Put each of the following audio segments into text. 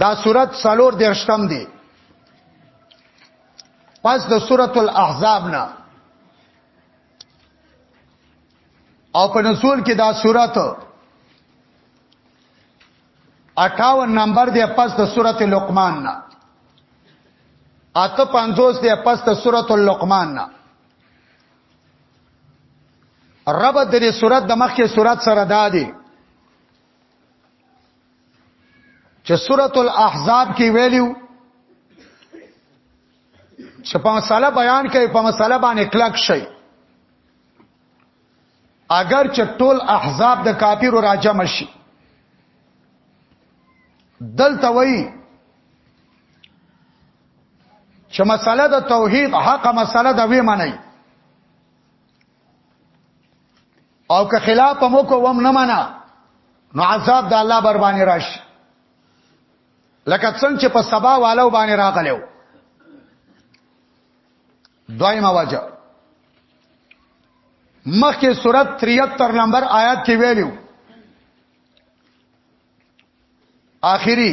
دا صورت سالور درشتم دی پس د سورۃ الاحزاب نه او په نزول کې دا صورت 58 نمبر دی پس د سورۃ لقمان نه اته 50 دی پس د سورۃ لقمان نه رب د دې صورت د مخکې صورت سره دا دی چې سورۃ الاحزاب کې ویلیو چې په مسله بیان کوي په مسله باندې کلک شي اگر چې ټول احزاب د کافر راجم شي دلته وایي چې مسله د توحید حق مسله د وی منی او که خلاف مو کوم نه معنا نو عذاب د الله بر باندې راشي لکه څنګه چې په سبا والو باندې راغلو دویمه وجه مخکې صورت 73 نمبر آیات کې ویلو آخري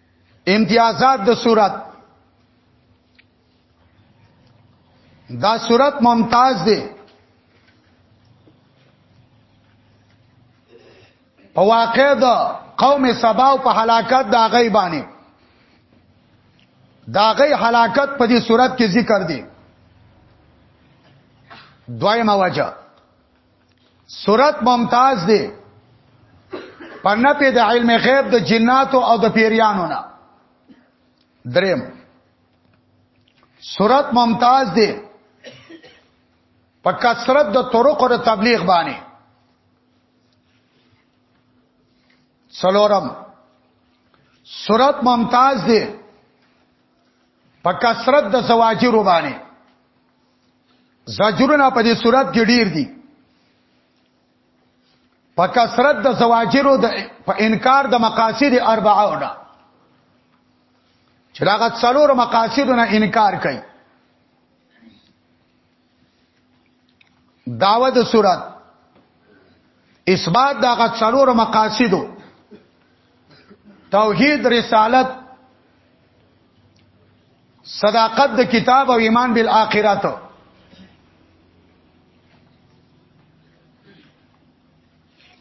امتیازات د صورت دا صورت ممتاز دی په واقع د قوم سبا او په هلاکت د غي باندې دا غي هلاکت په دې صورت کې ذکر دی دویمه وجه صورت ممتاز دی په نپی د علم غیب د جناتو او د پیریانو نه دریم صورت ممتاز دی په کثرت د طرق او د تبلیغ باندې څلورم صورت ممتاز دی په کثرت د زواجر باندې زجرونه په دې صورت کې ډیر دي په کثرت د زواجرو د په انکار د مقاصد اربعه وډه چې هغه څلور مقاصدونه انکار کوي داوه د صورت اثبات دغه څلور مقاصدو توحید رسالت صداقت د کتاب او ایمان بالآخرت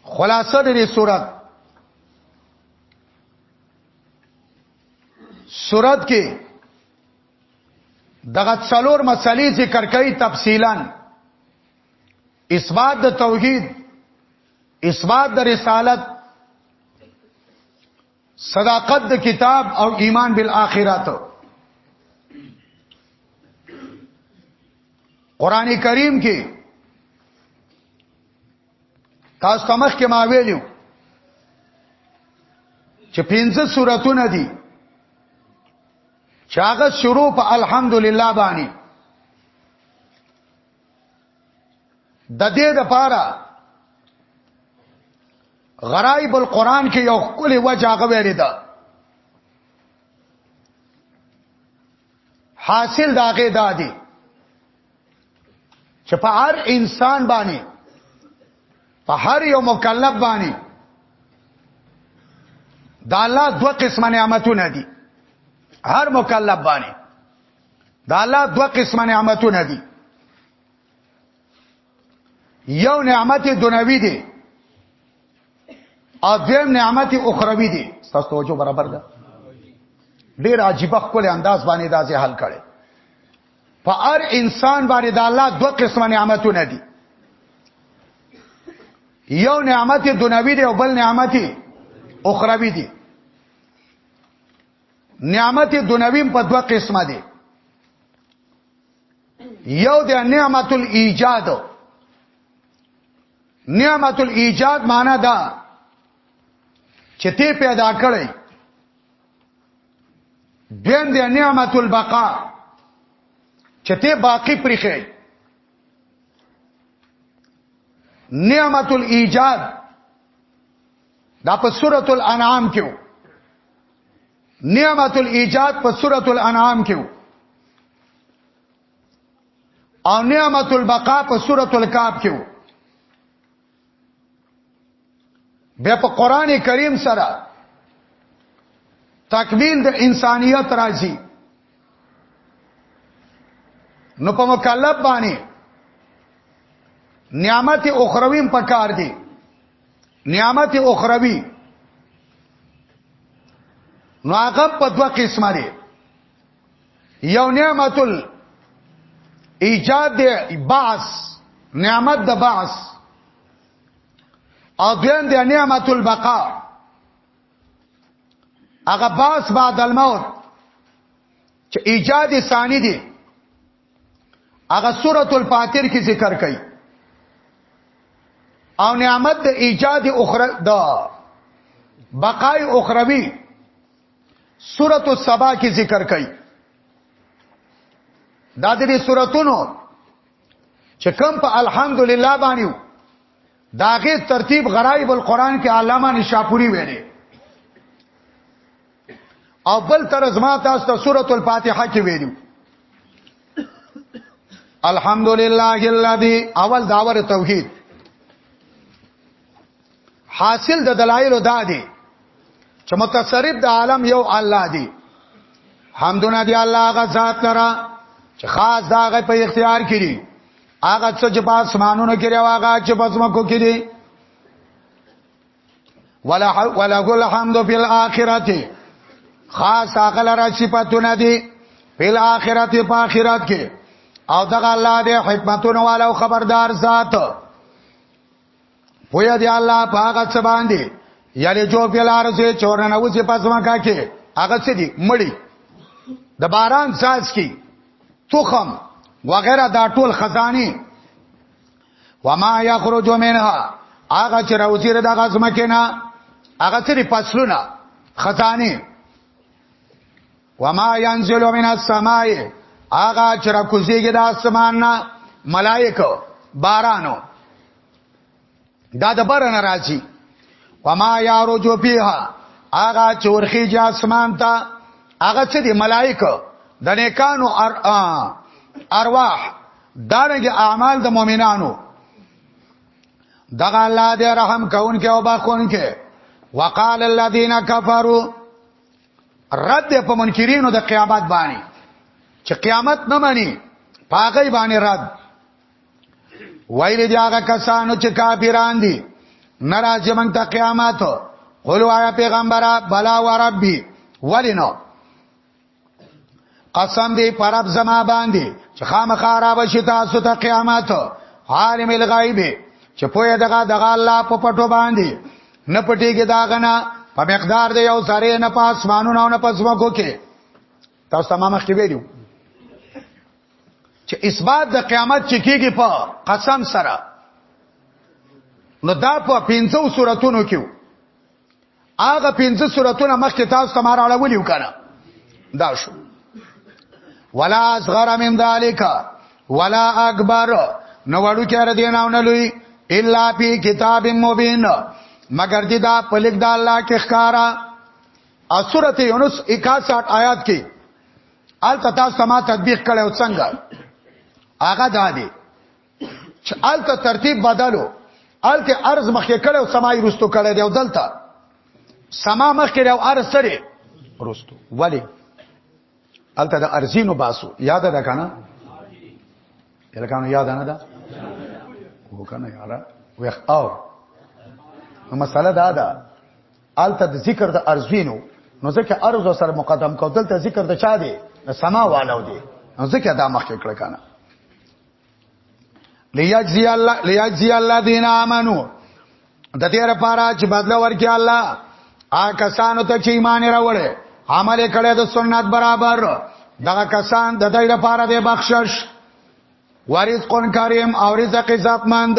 خلاصه د دې صورت صورت کې دغه څلور مسلې ذکر کړي تفصیلا اثبات د توحید اثبات د رسالت صداقت د کتاب او ایمان بالآخرت قران کریم کې تاسو ته مخکې ما ویلو چې پنځه سوراتونه دي چې هغه شروع په الحمدلله باندې د دې د پاره غرائب القرآن کې یو کلی وجه هغه ویل ده حاصل داغه دادی چې په هر انسان باندې په هر یو مکلف باندې دا الله دوه قسم نعمتونه دي هر مکلف باندې دا الله دوه قسم نعمتونه دي یو نعمت دنیوي دی او دویم نعمت اخروی دی تاسو توجه برابر ده ډیر عجیب خپل انداز باندې دا ځه حل کړي په هر انسان باندې د الله دوه قسم نعمتونه دي یو نعمت دنیوي دی او بل نعمت اخروی دی نعمت دنویم په دوه قسمه دي یو د نعمت الایجاد نعمت الایجاد معنا دا چې ته پیدا کړی دویم د نعمت البقا چې ته باقی پرخې نعمت الایجاد دا په سورۃ الانعام کې وو نعمت الايجاد په سورۃ الانعام کې وو او نعمت البقاء په سورۃ الکاف کې وو بیا په قران کریم سره تکمیل د انسانیت راځي نو په مکلف باندې نعمت اخرویم پکار دي نعمت اخروی نو هغه په دوه قسمه دي یو نعمت ایجاد دی بعث نعمت د بعث او دویم دی نعمت البقاء هغه بعث بعد الموت چې ایجاد ثانی دی هغه سورۃ الفاتر کې ذکر کړي او نعمت د ایجاد اخره د بقای اخروی سورۃ السبا کې ذکر کړي دا د دې سوراتونو چې کوم په الحمدلله باندې داغه ترتیب غرایب القرآن کې علامه نشاپوری ویلي او بل تر زما تاسو ته سورۃ الفاتحه کې ویلو الحمدلله الذی اول داور توحید حاصل د دلایل دا دی چې متصرف د عالم یو الله دی حمدونه دی الله غ ذات لرا چې خاص دا غ په اختیار کړي هغه څه چې په اسمانونو کې راوغه چې په سمکو کې دي ولا ولا غل حمد فی الاخرته خاص اغل را صفاتونه دي فی الاخرته په اخرت کې او دغه الله دې حکمتونه والا او خبردار ذات پویا دی الله پاګه څه باندې یعنی جو پیلار سے چورنه وځي پسما کا کې هغه څه دي مړی د باران ساز کی تخم وغیرہ دا ټول خزانی وما یخرج منها هغه چې راوځي د هغه ځمکه نه هغه تری پسلونه خزانه وما ينزل من السماء هغه چې راکوزيږي د اسمان نه ملائکه بارانو دا د باران راځي وما يعرج فيها هغه چې ورخيږي اسمان ته هغه چې د ملائکه د نیکانو ارواح دارنګ اعمال د مؤمنانو دغه الله دې رحم کون کې او باخون کې وقال الذين كفروا رد په منکرینو د قیامت باندې چې قیامت نه مانی پاګی باندې رد ویل دی هغه کسانو چې کافران دي ناراضه مونږ ته قیامت قولوا یا پیغمبره بلا و ربي ولینو قسم دی پر رب زما باندې چې خامخا را بشي تاسو ته قیامت عالم الغیب چې پوهه دغه دغه الله په پټو باندې نه پټيږي دا غنا په مقدار دی یو سره نه پاس مانو نه نه پس وکو کې تاسو تمام مخکې ویلو چې اثبات د قیامت چې کیږي په قسم سره نو دا په 500 سوراتونو کې هغه پنځه سوراتونه مخکې تاسو ته ما راړولې وکړه دا شو ولا اصغر من ذالک ولا اکبر نو وړو کې را دین او نه لوی الا فی کتاب مبین مگر دې دا پلک د الله کې ښکارا اسورته یونس 61 آیات کې آل تاسو ما تطبیق کړو څنګه هغه دا دی چې الته ترتیب بدلو الته ارز مخکې کړي او سمای رستو کړي دی او دلته سما مخکې او ارز سره رستو ولی الته د ارزینو باسو یاد ده کنه الکانو یاد نه ده وکنه یاره ویخ او نو مسله دا ده الته د ذکر د ارزینو نو ځکه ارز سره مقدم کو دلته ذکر د چا دی سما والو دی نو ځکه دا مخکې کړه کنه لیجزی الله لیجزی الله دین امنو د دې لپاره چې بدل ورکړي الله آ کسانو ته چې ایمان راوړي عمل کړي د سنت برابر دغه کسان د دې لپاره د بخشش ورزق کریم او رزق عزت مند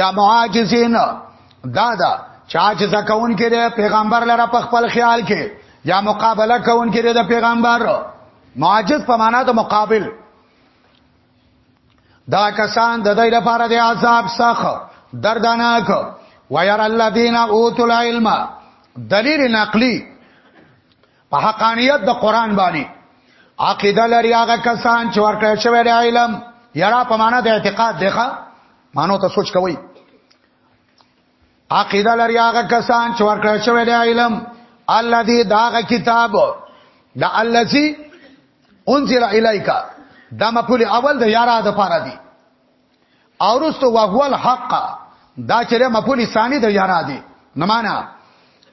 یا معاجزین دا دا چا چې زکون کې پیغمبر لره په خپل خیال کې یا مقابله کون کې د پیغمبر معاجز په معنا د مقابل دا کسان د دې لپاره د عذاب سخت دردناک وير الذين اوتوا العلم دلیل نقلی په حقانیت د قران باندې عقیده لري هغه کسان چې ورکړی شوی دی علم یرا په معنا د اعتقاد دی ښا مانو ته سوچ کوي عقیده لري هغه کسان چې ورکړل شوی دی علم الذي داغه کتاب دا الذي انزل اليك دا مقول اول د یارا د پاره دی او رستو وهو الحق دا چې مقول ثاني د یارا دی نه معنا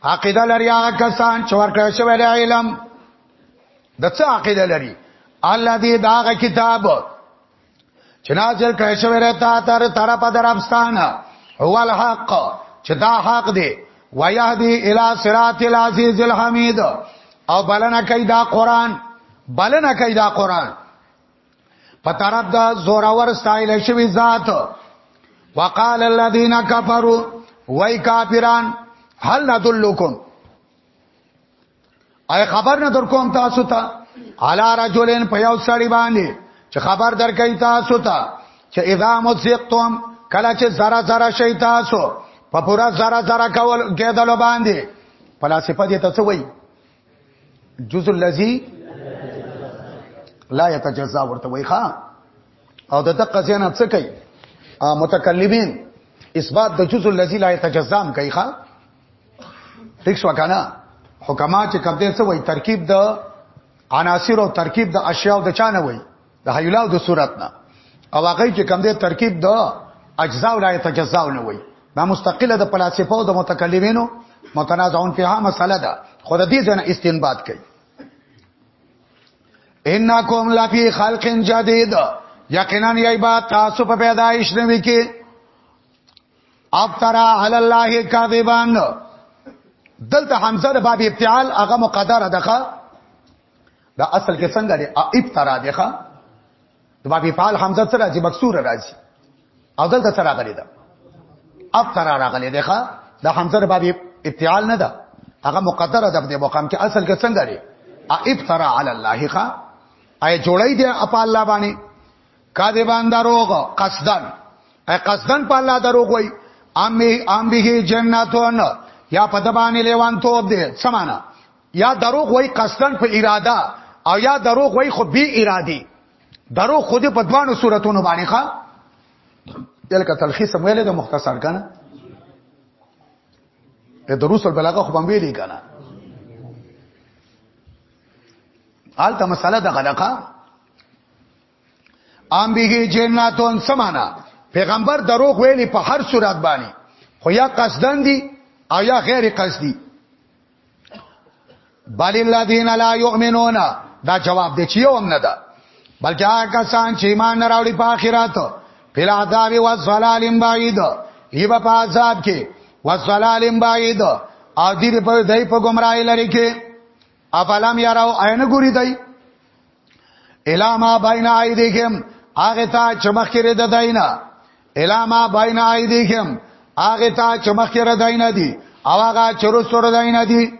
عقیده لري هغه کسان چې ورکړل شوی دی علم د څه عقیده لري الذي داغه کتاب چې نازل کړی شوی دی تا تر طرفه دربستان هو الحق چې دا حق دی ويهدي الى صراط العزيز الحميد او بلنه کوي دا قران بلنه کوي دا قران په طرف دا زورور ستایل شوی ذات وقال الذين كفروا وای کافران هل ندلکم آی خبر نه در کوم تاسو ته علا رجلن په یو سړی باندې چې خبر در کوي تاسو ته چې اذا مزقتم کله چې زرا زرا شي تاسو په پورا زرا زرا کول کېدل باندې فلسفه دې ته څه وایي جزء الذي لا يتجزا ورته وایي ښا او د دقه زینا څه کوي متکلمین اثبات د جزء الذي لا يتجزا هم کوي ښا ټیک شو کنه حکما چې کبدې څه وای ترکیب د عناصر او ترکیب د اشیاء د چانه وای د حیولا د صورت نه او هغه چې کمدې ترکیب د اجزاء لا تجزاء نه وای دا مستقله د فلسفه او د متکلمینو متنازعون فيها مساله ده خود دې ځنه استنباط کوي انکم لفی خلق جدید یقینا یی با تاسو په پیدایش نوي کې افترا علی الله کاذبان دلته حمزه د باب ابتعال هغه مقدره دغه دا اصل کې څنګه دی ابترا دغه د باب ابتعال حمزه سره راځي مکسور راځي او دلته سره راغلی دا ابترا راغلی دغه د حمزه د باب ابتعال نه ده هغه مقدره ده په مقام کې اصل کې څنګه دی ابترا علی الله ښا اي جوړی دی اپ الله باندې کاذبان دروغ قصدن اي قصدن په الله دروغ وای ام ام به جنتون یا په دبانې لیوان توب دي سمانا یا دروغ وای قصدن په اراده او یا دروغ وای خو بی ارادي درو خود په دوانو صورتونو باندې ښا دلته تلخیص ویل د مختصر کنه د دروس البلاغه خو باندې ویل کنه حالته مسله د غلقه ام به جناتون سمانا پیغمبر دروغ ویلی په هر صورت باندې خو یا قصدن دي او یا غیر قصدي بل الذین لا یؤمنون دا جواب دی چې یو هم نه ده بلکې هغه کسان چې ایمان نه راوړي په آخرت په عذاب او ظلالم بعید یبه په عذاب کې وسلالم بعید او دې په دای په گمراهی لري کې افلام یراو عین ګوری دی الا ما بین ایدیکم هغه ته چمخ کړی د دینه الا ما بین ایدیکم هغه ته چمخ کړی د دینه دی او هغه چرو سور د دینه دی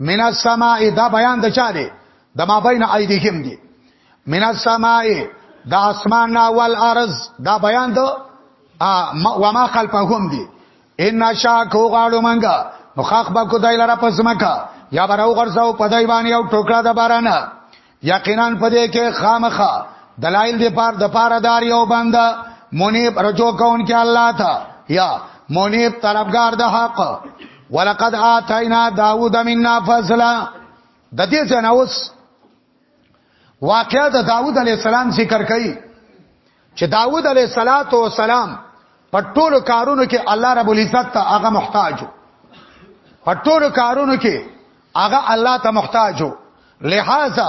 من السماء دا بیان د چا دی د ما بین ایدیکم دی من السماء د اسمان نا والارض دا بیان دو وما خلفهم دی ان شاء کو غاړو منګه نو خخ به کو دای لره پسمکا یا براو غرزاو پدای باندې او ټوکړه د باران یقینا پدې کې خامخه دلایل دی پار د پار دار یو بند منیب رجو کون کې الله تا یا منیب طلبگار د حق ولقد آتینا داوود منا فضلا د دې څنګه اوس واقعا د داوود علی السلام ذکر کړي چې داوود علیه صلوات و سلام په ټولو کارونو کې الله رب العزت ته هغه محتاجو په ټولو کارونو کې هغه الله ته محتاجو لہذا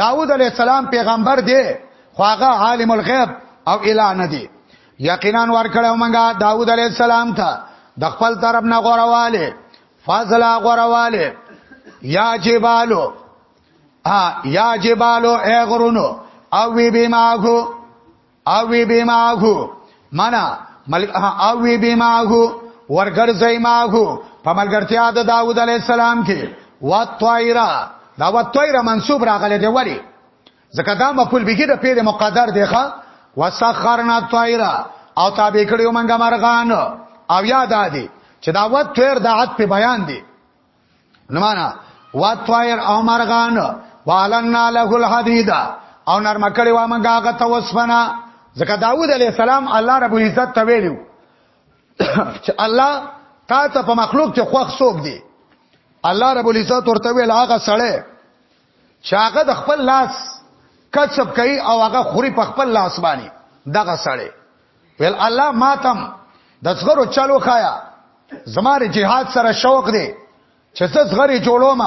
داوود علیه السلام پیغمبر دی خو هغه عالم الغیب او اله نه دی یقینا ورکړو مونږه داوود علیه السلام ته د خپل طرف نه غورواله فضل غورواله یا جبالو ها یا جبالو ای غرونو او وی بیماغو او وی بیماغو منا ملک او وی بیماغو ورګرځي ماغو په ملګرتیا د داوود علی السلام کې واتوایرا دا واتوایرا منسوب راغلی دی وری ځکه دا مفعول به کې د پیل مقدر دی ښا وسخرنا طایرا او تابع کړیو منګه مرغان او یاد ادي چې دا واتویر د عد په بیان دی نو معنا واتوایر او مرغان والنا له الحديد او نرم کړي و مونږه هغه ته وسفنا ځکه داوود علی السلام الله رب العزت ته ویلو چې الله تا ته په مخلوق کې خوښ سوق دی الله رب العزت ورته ویل هغه سړی چې هغه د خپل لاس کسب کوي او هغه خوري په خپل لاس باندې دغه سړی ویل الله ماتم د زغرو چلو خایا زماره جهاد سره شوق دی چې زه زغری جوړوم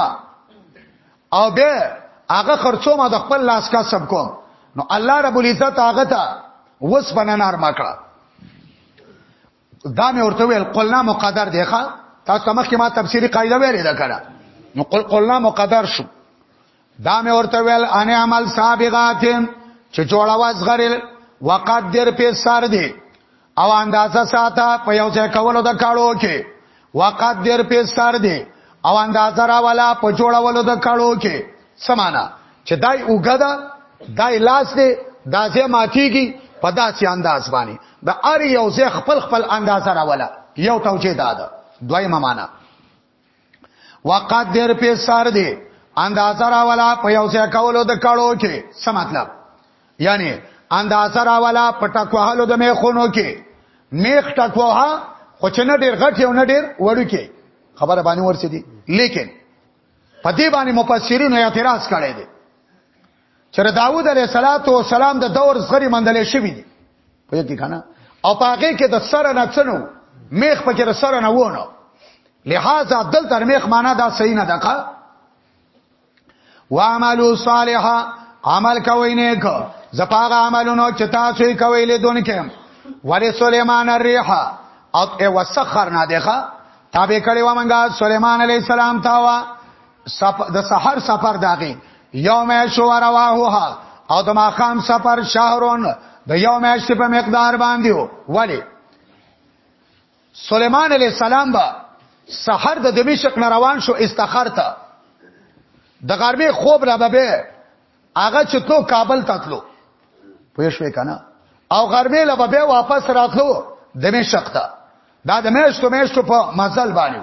او به هغه خرڅوم د خپل لاس کا سب کوم نو الله رب العزت هغه ته وس بنا نرم کړه دا مې ورته ویل قلنا مقدر دی ښا تاسو مخکې ما تفسیری قاعده ویلې ده کړه نو قل قلنا مقدر شو دا مې ورته ویل ان عمل سابغات چې جوړواز غرل وقدر په سر دی او اندازه ساته په یو ځای کولو د کاړو کې وقدر په سر دی او اندازه را والا په جوړولو د کاړو کې سمانا چې دای وګدا دای لاس دی دازه ماتیږي په داسې انداز باندې د ار یو ځای خپل خپل اندازه را والا یو توجیه داده دویمه معنا وقدر په سر دی اندازه راولا په یو ځای کولو د کړو کې څه مطلب یعنی اندازه راولا په ټکوهلو د میخونو کې میخ ټکوها خو چې نه ډیر غټ یو نه ډیر وړو کې خبره باندې ورسې دي لیکن په دې باندې مفسرینو اعتراض کړی دی چې د داوود علیه السلام د دور زغری مندلې شوی دی په دې کنه او پاګه کې د سره نه څنو میخ پکې د سره نه وونه لہذا دل تر میخ معنا دا صحیح نه دقه واعملوا صالحا عمل کوي نیک زپاغه عملونو چې تاسو یې کوي لیدون کې ولی سليمان الريح او وسخرنا دغه تابع کړي و منګه سليمان عليه السلام تاوا سپ د سحر سفر داغه یوم شو رواه او د ماقام سفر شهرون د یوم اشت په مقدار باندې و ولی سليمان عليه السلام با سحر د دمشق نه روان شو استخر ته د غربي خوب را به هغه چتلو کابل ته تلو پوه شو کنه او غربي له به واپس راتلو دمشق ته دا د میشتو میشتو په مزل باندې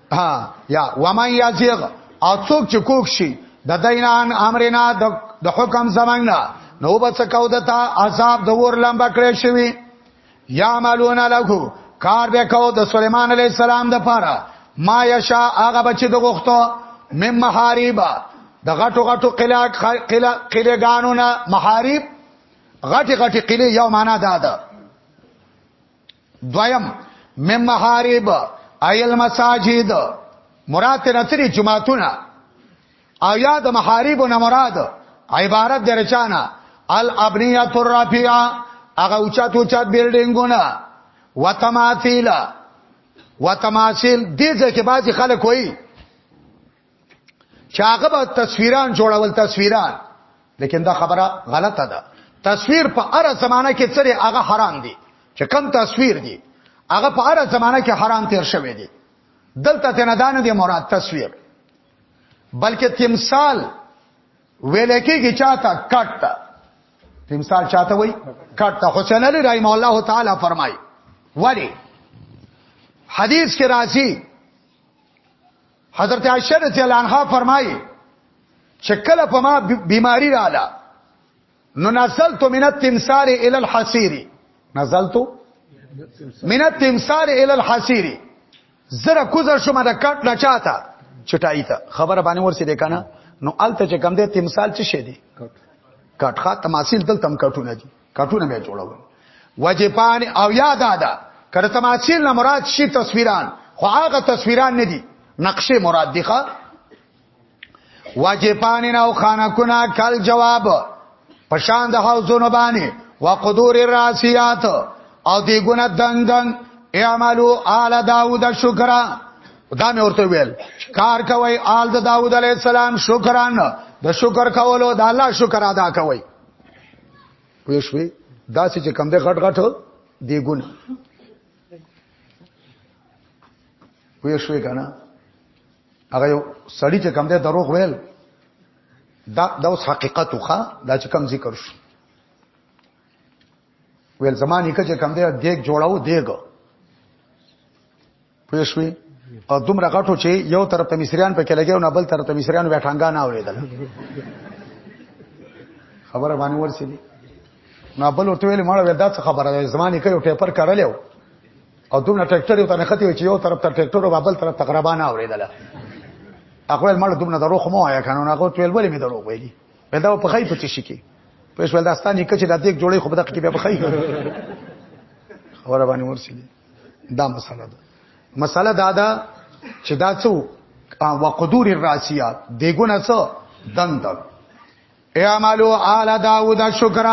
ها یا ومن یزیغ او څوک چې کوک شي د دینان امرنا د حکم زمنګنا نو بچ کو دتا عذاب د ور لمبا کړی شوی یا مالون له کار به کو د سليمان عليه السلام د پاره ما یشا هغه بچ د غختو مم محاریبا د غټو غټو قلا قلا قلګانو نه محاریب غټي غټي قلې یو معنا دا ده دویم مم محارب ایل مساجد مراد تر تری جمعتونه او یاد محارب نه مراد عبارت درچانا الابنیه الرفیعه هغه اوچت اوچت بلډینګونه وتماثیل وتماثیل دې ځکه بعضی خلک وایي چاغه به تصویران جوړول تصویران لیکن دا خبره غلطه ده تصویر په هر زمانہ کې سره هغه حرام دي چې کم تصویر دي هغه په هر زمانہ کې حرام تیر شوی دي دلته تنه دانه دي مراد تصویر بلکې تمثال ویل کېږي چاته کټ تا تمثال چاته وای کټ تا حسین علی رحم الله تعالی فرمای ولی حدیث کې راځي حضرت عائشہ رضی الله عنها فرمایي چې کله په ما بیماری رااله نو نزلت من التمثال الى الحسير نزلت من التمثال الى الحسير زره کوزه شوم د کټ نه چاته چټای ته خبره باندې ورسې ده کنه نو الته چې کم ده تمثال څه شه دي کټ خا تماثيل دل تم کټونه دي کټونه به جوړول وجپان او یاد ادا کړه تماثیل نه مراد شي تصویران خو هغه تصویران نه دي نقشې مراد دي ښا وجپان او خانکونه کل جواب پشان د حوزونو باندې وقدور الراسیات او دی ګونه دنګ دنګ اعملو آل داود شکرا دا مې ورته ویل کار کوي آل د داود علی السلام شکران د شکر کولو د الله شکر ادا کوي پوه شوې دا چې کم دی غټ غټ دیګون پوه شوې که نه هغه یو سړی چې کم دی دروغ ویل دا دا اوس حقیقت وخا دا چې کم ذکر شو ویل زمانی که چې کم دی دیګ جوړاو دیګ پوه شوې او دومره غټو چې یو طرف ته مصریان په کې لګي او نه بل طرف ته مصریان بیا ټانګا نه اوریدل خبره باندې ورسېدي نه بل ورته ویل مړه ودا څه خبره ده زماني کوي ټیپر کړلې او دومره ټریکټر یو ته نه ختی چې یو طرف ته ټریکټر او بل طرف ته غربا نه اوریدل اقوال مړه دومره دروغ مو آیا کنه نه کو تویل ولې می دروغ ویلي ودا په خی په تشی کې پښ ولداستان یې کچې د دې جوړې خو بدق کې به په خی خبره باندې ورسېدي دا مسله ده مسله دا ده چې دا څو وقدور الراسیات دیګونه څو دند اعملوا آل داوود شکر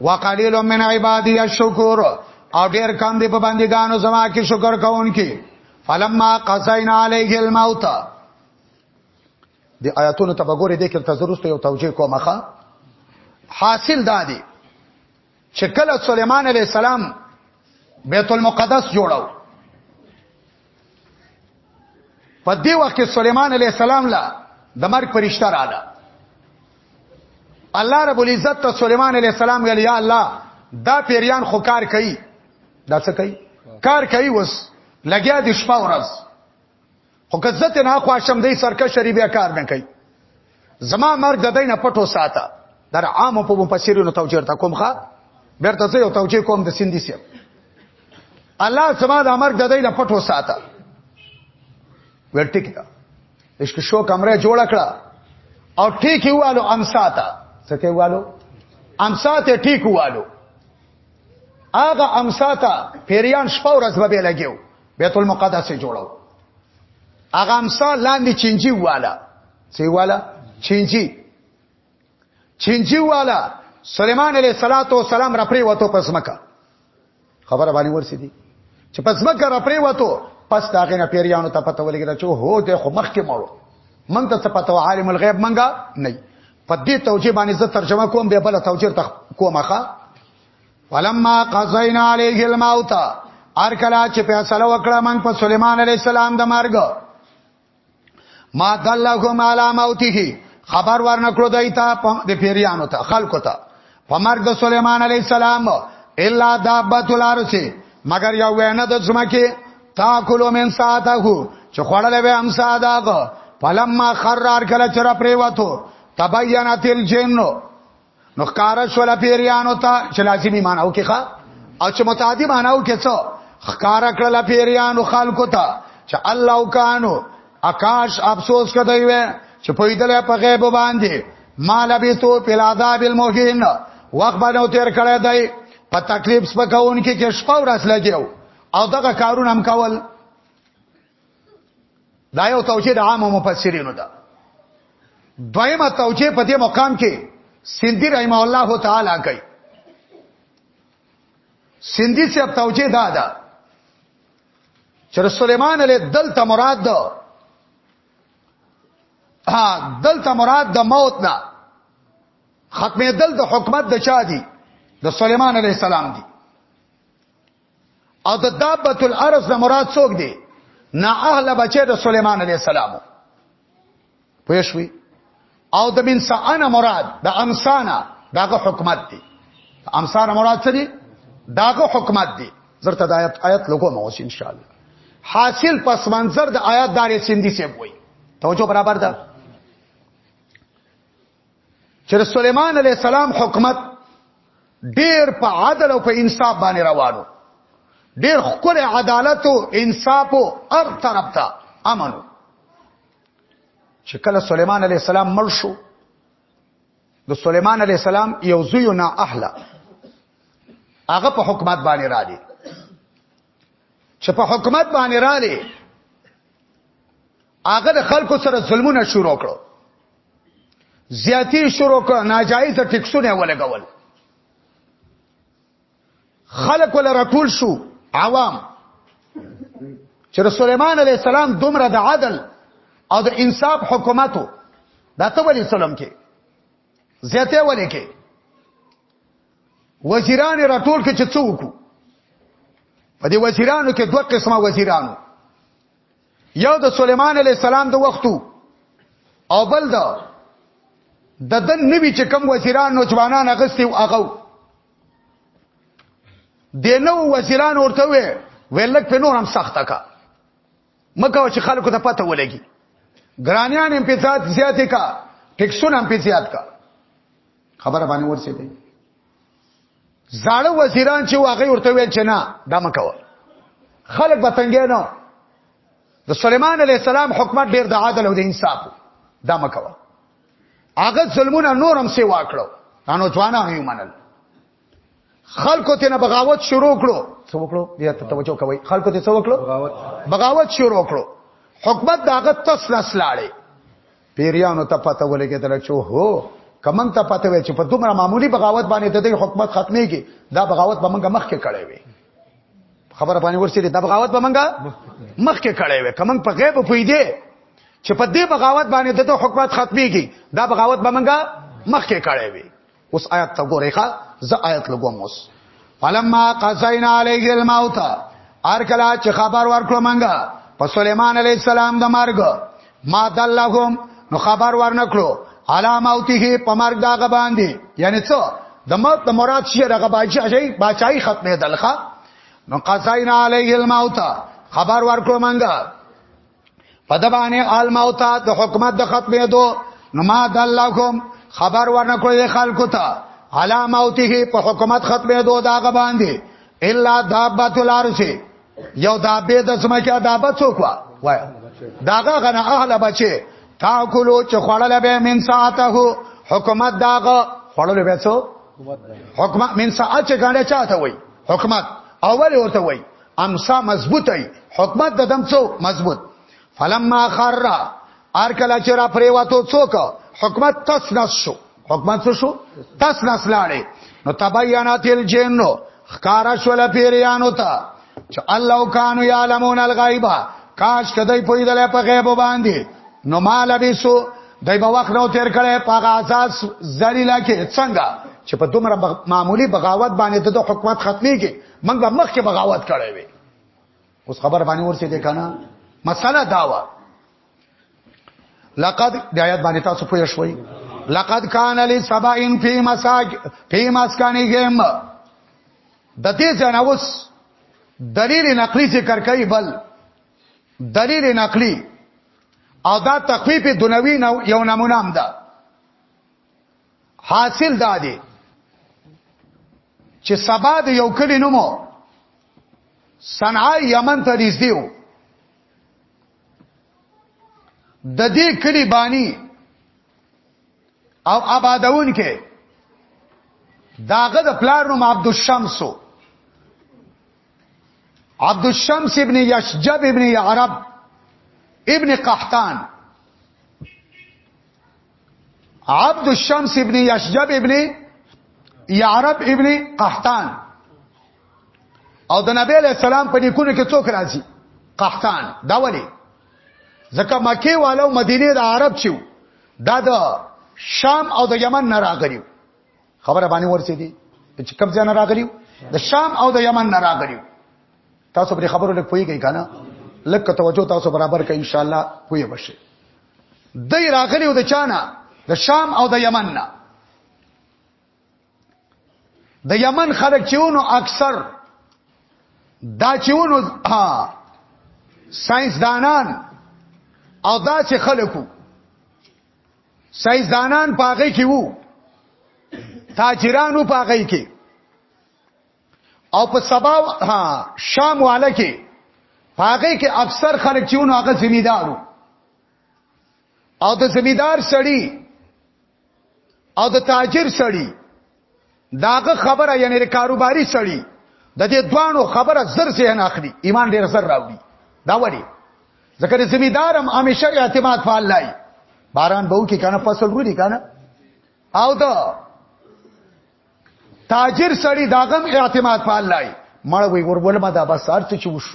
وقلیل من عبادی الشکر او ډیر کم دی په بندګانو زما کې شکر کوونکي فلما قصینا علیه الموت دی آیاتونو ته وګورئ د کې تاسو یو توجیه کومه حاصل دادی چې کله سليمان عليه السلام بیت المقدس جوړاو په دې وخت کې سليمان عليه السلام لا د مرګ پرشتہ رااله الله رب العزت ته سليمان عليه السلام ویل یا الله دا پیریان خو کار کوي دا څه کوي کار کوي وس لګیا د شپه ورځ خو که زه ته نه خواشم دی سرکه شری بیا کار نه کوي زما مرګ د دینه پټو ساته در عام په مفسرینو توجیه تا کوم ښا بیرته زه یو توجیه کوم د سیندی سیب الله زما د مرګ د دینه پټو ساته ورټیک دا عشق شو کمره جوړ کړه او ټیک یوالو امساته څه کې والو امساته ټیک والو هغه امساته پیریان شپه ورځ به لګیو بیت المقدس جوړو هغه امسا لاندې چینجی والا سی والا چینجی چینجی والا سليمان عليه صلوات و سلام را پری وته پس مکه خبره باندې ورسې دي چې پس مکه را پری وته پس داغه نه پیریانو ته پته ولګی چې هو د خو مخ کې مړو من ته څه پته عالم الغیب منګه نه په دې توجیه باندې زه ترجمه کوم به بل توجیه تخ کومه فلما قضینا علیه الموت ار کلا چې فیصله وکړه من په سليمان عليه السلام د مرګ ما دلهم علی موته خبر ورنکړو دایته د پیریانو ته خلکو ته په مرګ د سليمان عليه السلام الا دابت الارض مگر یو وینه د زمکه تاکلو من ساعته چې خړلې به هم ساده فلما خرر کلا چر پریوتو تبینت الجن نو ښکارا شول پیریانو ته چې لازمی معناو کې ښا او چې متعدی معناو کې څه ښکارا کړل پیریانو خلکو ته چې الله وکانو آکاش افسوس کدی وې چې په دې په غیب باندې مال به تو په عذاب المهین وخت باندې تیر کړی دی په تکلیف سپکون کې کې شپه ورځ لګیو او دغه کارونه هم کول دا یو توجیه د عام مفسرینو ده دویمه توجیه په دې مقام کې سیندی رحم الله تعالی کوي سیندی څخه توجیه دا ده چې سليمان علیه دلته مراد ده ها دلته مراد د موت نه ختمې دل د حکومت د چا دي د سليمان عليه السلام دي او د دابت الارض نه مراد څوک دی نه اهل بچی د سليمان عليه السلام پوه شوي او د من سانه مراد د امسانه داغه حکومت دی امسانه مراد څه دی داغه حکومت دی زرته د آیات آیات لوګو مو ان شاء الله حاصل پس منظر د آیات دارې سندي سه وي توجه برابر ده چې سليمان عليه السلام حکومت ډیر په عدل او په انصاف باندې روانو ډیر خپل عدالت او انصاف او هر طرف ته امنو چې کله سليمان عليه السلام مړ شو د سليمان عليه السلام یو زوی نه اهله هغه په حکومت باندې را دي چې په حکومت باندې را دي هغه د خلکو سره ظلمونه شروع کړو زیاتی شروع کړ ناجایز ټیکسونه ولګول خلق ول راټول شو عوام چې سليمان عليه السلام دومره د عدل او د انصاف حکومتو دا ته ولي سلام کې زیاته ولي کې وزیران راټول کې چې څوک په دې وزیرانو کې دوه قسمه وزیرانو یو د سليمان عليه السلام د وختو او بل دا د دن نوی چې کم وزیران نوجوانان اغستی او اغو د نو وزیران ورته وی ویلک په نور هم سخته کا مکه چې خلکو ته پته ولګي ګرانیان هم په ذات زیاتې کا ټیکسونه هم په زیات کا خبره باندې ورسېده زاړه وزیران چې واغې ورته ویل چې نه دا مکوه خلک بتنګې نه د سليمان عليه السلام حکومت ډیر د عادل او د انصاف دا مکوه هغه ظلمونه نورم سی واکړو انو ځوانانو یې منل خلکو ته نه بغاوت شروع کړو څه وکړو بیا ته توجه کوي خلکو ته څه وکړو بغاوت شروع کړو حکومت داغه تسلس لاړې پیریانو ته پته ولګېدل چې هو کمن ته پته وي چې په دومره معمولی بغاوت باندې د دې حکومت ختميږي دا بغاوت به موږ مخکې کړی وي خبره باندې ورسېږي دا بغاوت به موږ مخکې کړی وي کمن په غیب پویدې چې په دې بغاوت باندې د حکومت ختميږي دا بغاوت به موږ مخکې کړی وي اوس آیت ته ګورئ ښا زه آیت لګوم اوس فلما قزینا علیه الموت ار کلا چې خبر ورکړو منګه په سليمان عليه السلام د مرګ ما دلهم نو خبر ورنکړو علاماته په مرګ دا غ باندې یعنی څه د موت د مراد شي دغه باچا شي باچای ختمه دلخه نو قزینا علیه الموت خبر ورکړو منګه په د باندې الموت د حکومت د ختمې دو نو ما د الله کوم خبر ورنکړي خلکو ته علا موته په حکومت ختمې دو دا غ باندې الا دابت الارض یو دابه د سمکه دابه څوک وای داغه غنه اهل بچي تاکلو چې خړل به من ساعته حکومت داغه خړل به څو حکومت من ساعت چې غنه چاته وای حکومت اول ورته وای امسا مضبوط ای حکومت د دم څو مضبوط فلما خر ار کلا چې را پرې واتو څوک حکومت تس نس شو حکومت څه شو تس نس لاړې نو تبینات الجنو خکارا شول پیریانو ته چې الله کانو یعلمون الغیبا کاش کدی پوی دل په غیب باندې نو مال بیسو دای په وخت نو تیر کړي په غازاس ذلیلہ کې څنګه چې په دومره معمولی بغاوت باندې د حکومت ختمي کې موږ به مخکې بغاوت کړی وي اوس خبر باندې ورسې دې کنه مساله داوا لقد د آیات باندې تاسو پوه شوي لقد کان علی سبعین فی مساج فی مسکنهم د دې جنوس دلیل نقلی ذکر کوي بل دلیل نقلی او دا تخفیف دنوی نو یو نمونه هم ده حاصل دا دی چې سبا د یو کلی نومو صنعاء یمن ته نږدې و د دې کلی بانی او آبادون کې داغه د پلار نوم عبد الشمس عبد الشمس ابن یشجب ابن عرب ابن قحطان عبد الشمس ابن یشجب ابن یعرب ابن قحطان او د نبی علیہ السلام په نیکونو کې څوک راځي قحطان دا ولی ځکه مکه والو مدینه د عرب چیو دا د شام او د یمن نه راغلیو خبره باندې ورسې دي چې کوم ځای نه راغلیو د شام او د یمن نه راغلیو تاسو پر خبرو لږ پوي کوي کنه لږ توجه تاسو برابر کوي ان شاء الله پوي بشي دی راغلی او د چانه د شام او د یمن نه د یمن خلک چېونو اکثر دا چېونو ها ساينس دانان او دا چې خلکو ساينس دانان پاغې کې وو تاجرانو پاغې کې او په سبا ها شام والا کې پاګه کې اکثر خلک چې ونه هغه زمیدارو او د زمیدار سړی او د تاجر سړی داغه خبره یعنی د کاروباری سړی د دې دوانو خبره زر ذهن اخلي ایمان ډیر زر راوړي دا وړي ځکه د زمیدارم همیشه اعتماد په الله باران به وکي کنه فصل رودي کنه او دا تاجر سړی داغم اعتماد په الله ای مړ وی ورول ما دا بس ارته چوش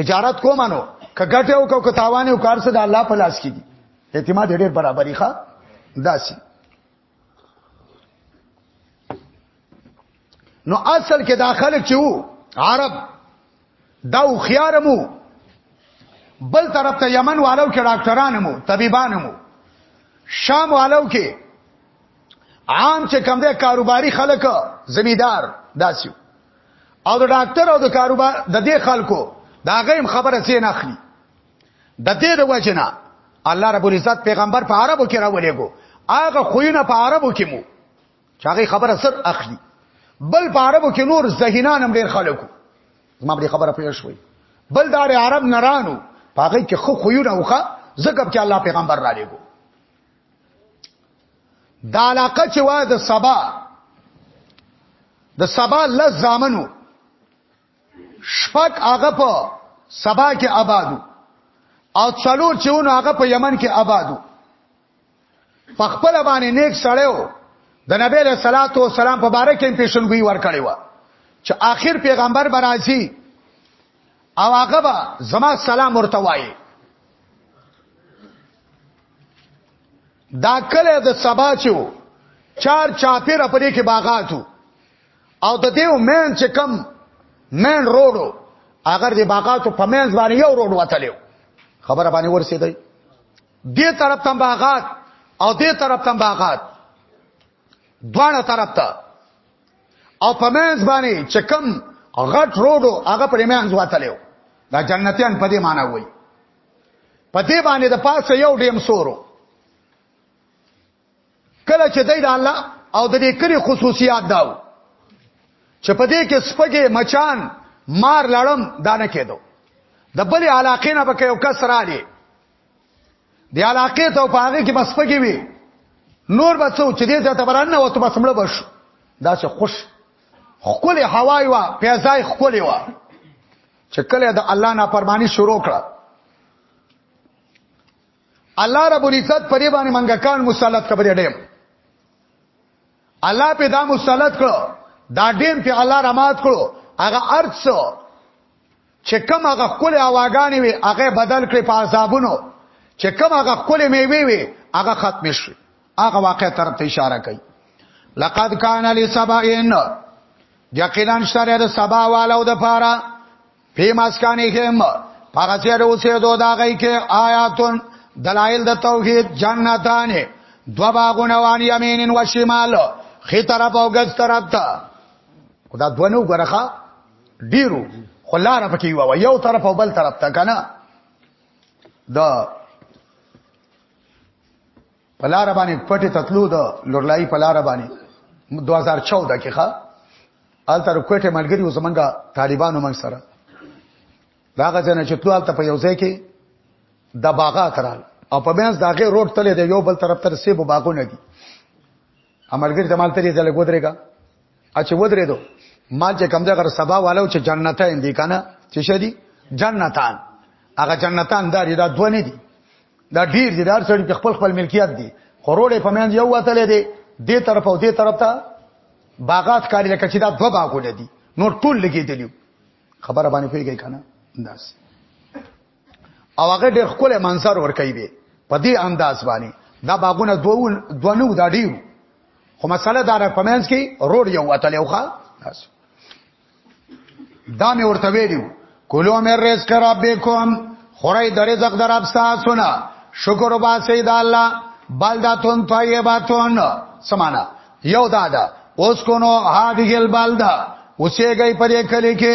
تجارت کوم نو کګټه او کو تاوان او کار څه د الله په لاس کې دي اعتماد ډېر برابرې ښه داسي نو اصل کې داخله چې وو عرب دا او خيارمو بل طرف ته یمن والو کې ډاکټران مو طبيبان مو شام والو کې عام چې کم ده کاروباري خلک زمیدار داسیو او د ډاکټر او د کاروبار د دې خلکو دا غیم خبره سي نه اخلي د دې د وجنه الله رب العزت پیغمبر په عربو کې راولېګو هغه خوینه په عربو کې مو چاغي خبره سر اخلي بل په عربو کې نور ذهینان هم ډیر خلکو ما به خبره پیښ شوي بل دار عرب نرانو پاګه کې خو خوونه وخه زکه چې الله پیغمبر را لګو دا علاقه چې وا د سبا د سبا لز زامنو شپک هغه په سبا کې آبادو او څلور چېونو هغه په یمن کې آبادو په خپل باندې نیک سړیو د نبی له صلوات و سلام په باره کې پیشنګوي ورکړی و چې آخر پیغمبر برازي او هغه به زما سلام ورته وایي دا کله د سبا چو چار چاپیر پرې کې باغاتو او د دیو مین چې کم مین روډو اگر دی باغاتو په مینځ باندې یو روډ وتلو خبره باندې ورسېدای دې طرف ته باغات او دې طرف ته باغات دواړه طرف ته او په مېز باندې چې کم غټ روډو هغه پر مېز واتلو دا جنتیان په دې معنی وایي په دې باندې د پاسه یو ډیم سورو کله چې دای د الله او د دې کلی خصوصیات داو چې په دې کې سپګې مچان مار لړم دانه کېدو د بلې علاقې نه پکې یو کس را دی دی علاقه ته په هغه کې بس پکې وي نور به څو چې دې ته تبران نه وته بس مړ بش دا چې خوش خپل هواي وا پیزای خپل وا چې کله د الله نه پرمانی شروع کړه الله رب العزت پرې باندې منګه کان مسلط کبرې ډېم الله په دا مسلط کړو دا ډیم په الله رمات کړو هغه ارڅ چې کوم هغه خپل اواګانی وي هغه بدل کړي په عذابونو چې کوم هغه خپل میوي وي هغه ختم شي هغه واقع طرف ته اشاره کوي لقد کان لسبعین یقینا شر د سبا والو د پاره په ماسکانی هم پاغه سره اوسه دو دا غي کې آیاتن دلائل د توحید جنتان دو باغونه وان یمین و شمال خي طرف او ګس طرف ته خدا دونو غرخه ډیرو خلاره پکې یو یو طرف او بل طرف ته کنه د پلار باندې پټه تتلو د لورلای پلار باندې 2014 کې ښا آل تر کوټه ملګری وسمنګا طالبانو موږ سره دا غځنه چې تلو آل ته په یو ځای کې د باغا ترال او په مینس داغه روډ تلې دی یو بل طرف تر سیبو باغونه دي امرګر ته مال ترې ځل ګودريګا اچ ودرې دو مال چې کم ځای سبا والو چې جنته اندي کنه چې شدي جنتان هغه جنتان داري دا دوه نه دي دا ډیر دي دار سړي خپل خپل ملکیت دي خروړې په مېند یو وتلې دي دې طرف او دې طرف ته باغات کاری لکه چې دا دوه باغونه دي نور ټول لګېدلی خبره باندې پیږی کنه انداز او هغه ډېر خپل منظر ور کوي به په دې انداز باندې دا باغونه دوه دوه نو دا ډېر خو مسله دا نه پمنس کې روډ یو وتل یو ښا دا مې ورته ویلو کولو مې رزق ربکم خورای د رزق در اب ساسونه شکر با سید الله بلداتون طیباتون سمانا یو دادا اوس کو نو هادیګل بلدا اوسېږي پرې کلی کې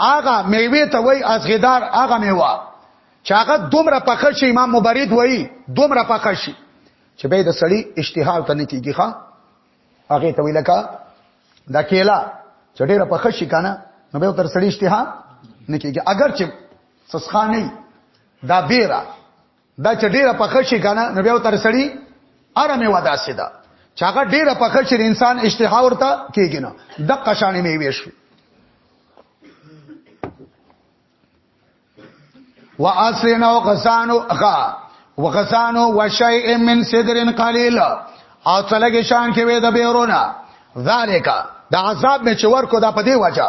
هغه میوه ته وای ازغیدار هغه میوه چې هغه دومره پخه شي امام مبرد وای دومره پخه شي چې به د سړی اشتها ته نه کیږي ښا هغه ته ویلکا دا کیلا چې ډیره پخه شي کنه نو به تر سړی اشتها نه کیږي اگر چې سسخانه دا بیره دا چې ډیره پخه شي کنه نو بیا تر سړی ارمه ودا سیدا چې هغه ډیره پخه شي انسان اشتها ورته کیږي نه د قشانې میوي شي واسرنا وغسانو غا وغسانو وشیء من صدر قلیل او تلګ شان کې وې د بیرونه ذالک دا عذاب می چور کو دا په دی وجه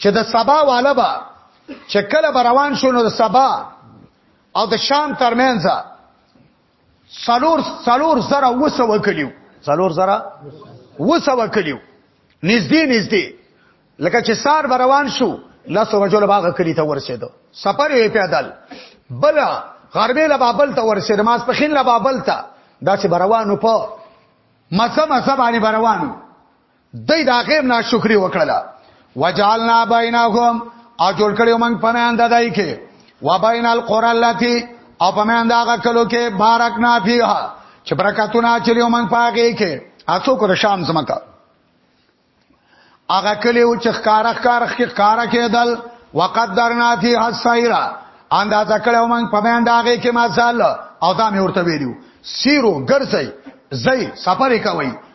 چې د سبا والا به چې کله به روان شو نو د سبا او د شام ترمنځ څلور څلور زره وسو وکړیو څلور زره وسو وکړیو نږدې نږدې لکه چې سار به روان شو لاسو وجول باغ کلی ته ورسېدو سفر یې پیادل بل غربې له بابل ته ورسېد ماس په خین له بابل ته دا چې روانو په مزه مزه باندې روانو دوی دا غیب ناشکری وکړه وجعلنا بینهم او جوړ کړو موږ په میان ددای کې و بین القرى التي او په میان داغه کلو کې بارکنا فیها چې برکتونه چلیو موږ پاګه کې اسو کو د شام زمکا هغه کلیو چې ښکارا ښکارا ښکارا کېدل وقدرنا فیها السیرا اندازه کړو موږ په میان داغه کې مازال او دا مې ورته ویلو سیرو ګرځي زئی سفر کوي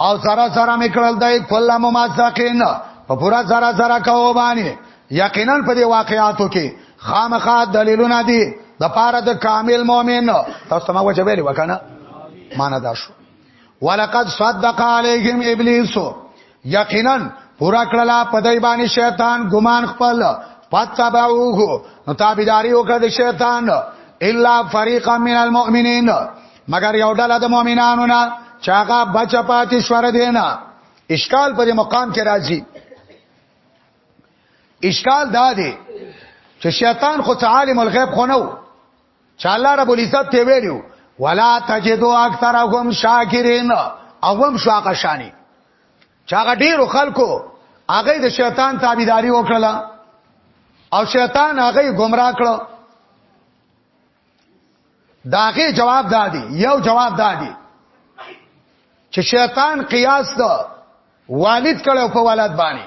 او زرا زرا میکړل دای کله ممازقین په پورا زرا زرا کوو باندې یقینا په دې واقعاتو کې خامخا دلیلونه دي د پاره د کامل مؤمن تاسو ما وجه ویل وکنه معنا دا شو ولقد صدق عليهم ابلیس یقینا پورا کړلا په دای باندې شیطان ګمان خپل فتبعوه نو تابعداري وکړه د شیطان الا فريقا من المؤمنين مگر یو ډله د مؤمنانو نه چاغه بچ پاتې شور دینا اشکال پر مقام کې راځي اشکال دا دی چې شیطان خو عالم الغیب خو نه چې الله رب العزت ته ویلو ولا تجدو اکثرهم شاکرین اوم شاقه شانی چاغه ډیرو خلکو هغه د شیطان تابعداري وکړه او شیطان هغه گمراه کړو داغه جواب دادی یو جواب دادی چې شیطان قیاس د والد کړو په ولادت باندې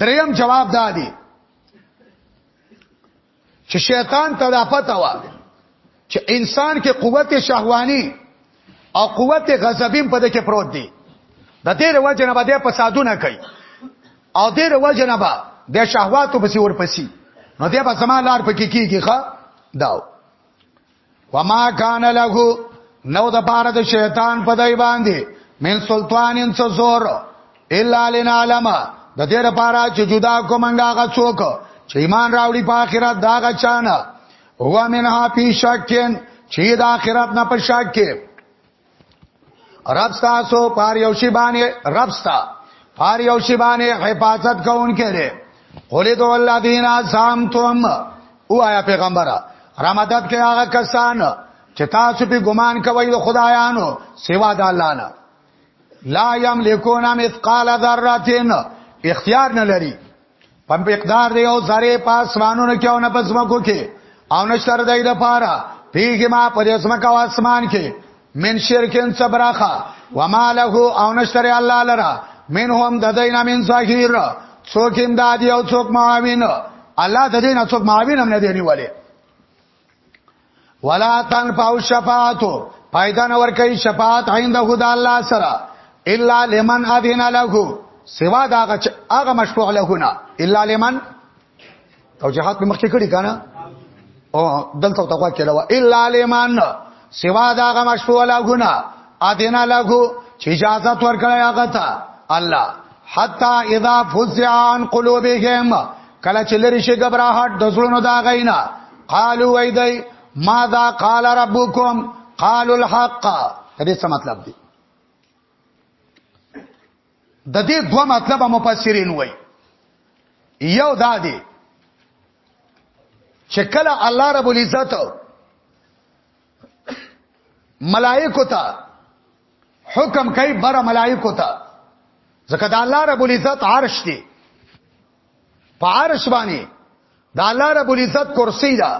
دریم جواب دا دی چې شیطان ته دا پته و چې انسان کې قوت شهوانی او قوت غضبیم په دې کې پروت دی د دې وجه نه باندې فسادونه کوي او دې وجه نه با د شهواتو پسې ورپسې نو دې په سما لار پکې کیږي ښا داو وما کان له نو د پاره د شیطان په دای باندې من سلطانین څو زور الا لنعلم د دې لپاره چې جدا کومنګا غا څوک چې ایمان راوړي په آخرت دا غا چانه هو منها فی شکین چې د آخرت نه په شک کې رب تاسو پار یو شی باندې رب تاسو پار یو شی باندې حفاظت کوونکې دی قولی دو الله دینا زامتم او آیا پیغمبره رمضان کې هغه کسان چې تاسو په ګمان کوئ د خدایانو سوا د الله نه لا یملکون مثقال ذره اختیار نه لري په مقدار دی او زره په اسمانونو کې او نه په زمکو کې او نشتر دای د پاره پیګه ما په دې سمکه او اسمان کې من شرکن صبرخه وما له او نشتر الله لرا منهم د دینه من ظاهر څوک امدادي او څوک معاون الله د دینه څوک معاون هم نه دی نیولې ولا تن پاو شفاعتو فائدہ نور کوي شفاعت عند خدا الله سره الا لمن اذن له سوا دا هغه مشفوع له نه الا لمن توجيهات په مخ کې کړی کنه او دلته تقوا کړو الا لمن سوا دا غ مشروع لغونه ادنا لغو چې اجازه ورکړی هغه ته الله حتا اذا فزعان قلوبهم کله چې لری شي غبرهټ د زړونو دا غینا قالو وای دی ماذا قال ربكم قالوا الحق دې څه مطلب دی د دې دوه مطلب مفسرین وای یو دا دی چې کله الله رب العزت ملائکه ته حکم کوي بر ملائکه ته ځکه د الله رب العزت عرش دی په عرش باندې د الله رب العزت کرسی ده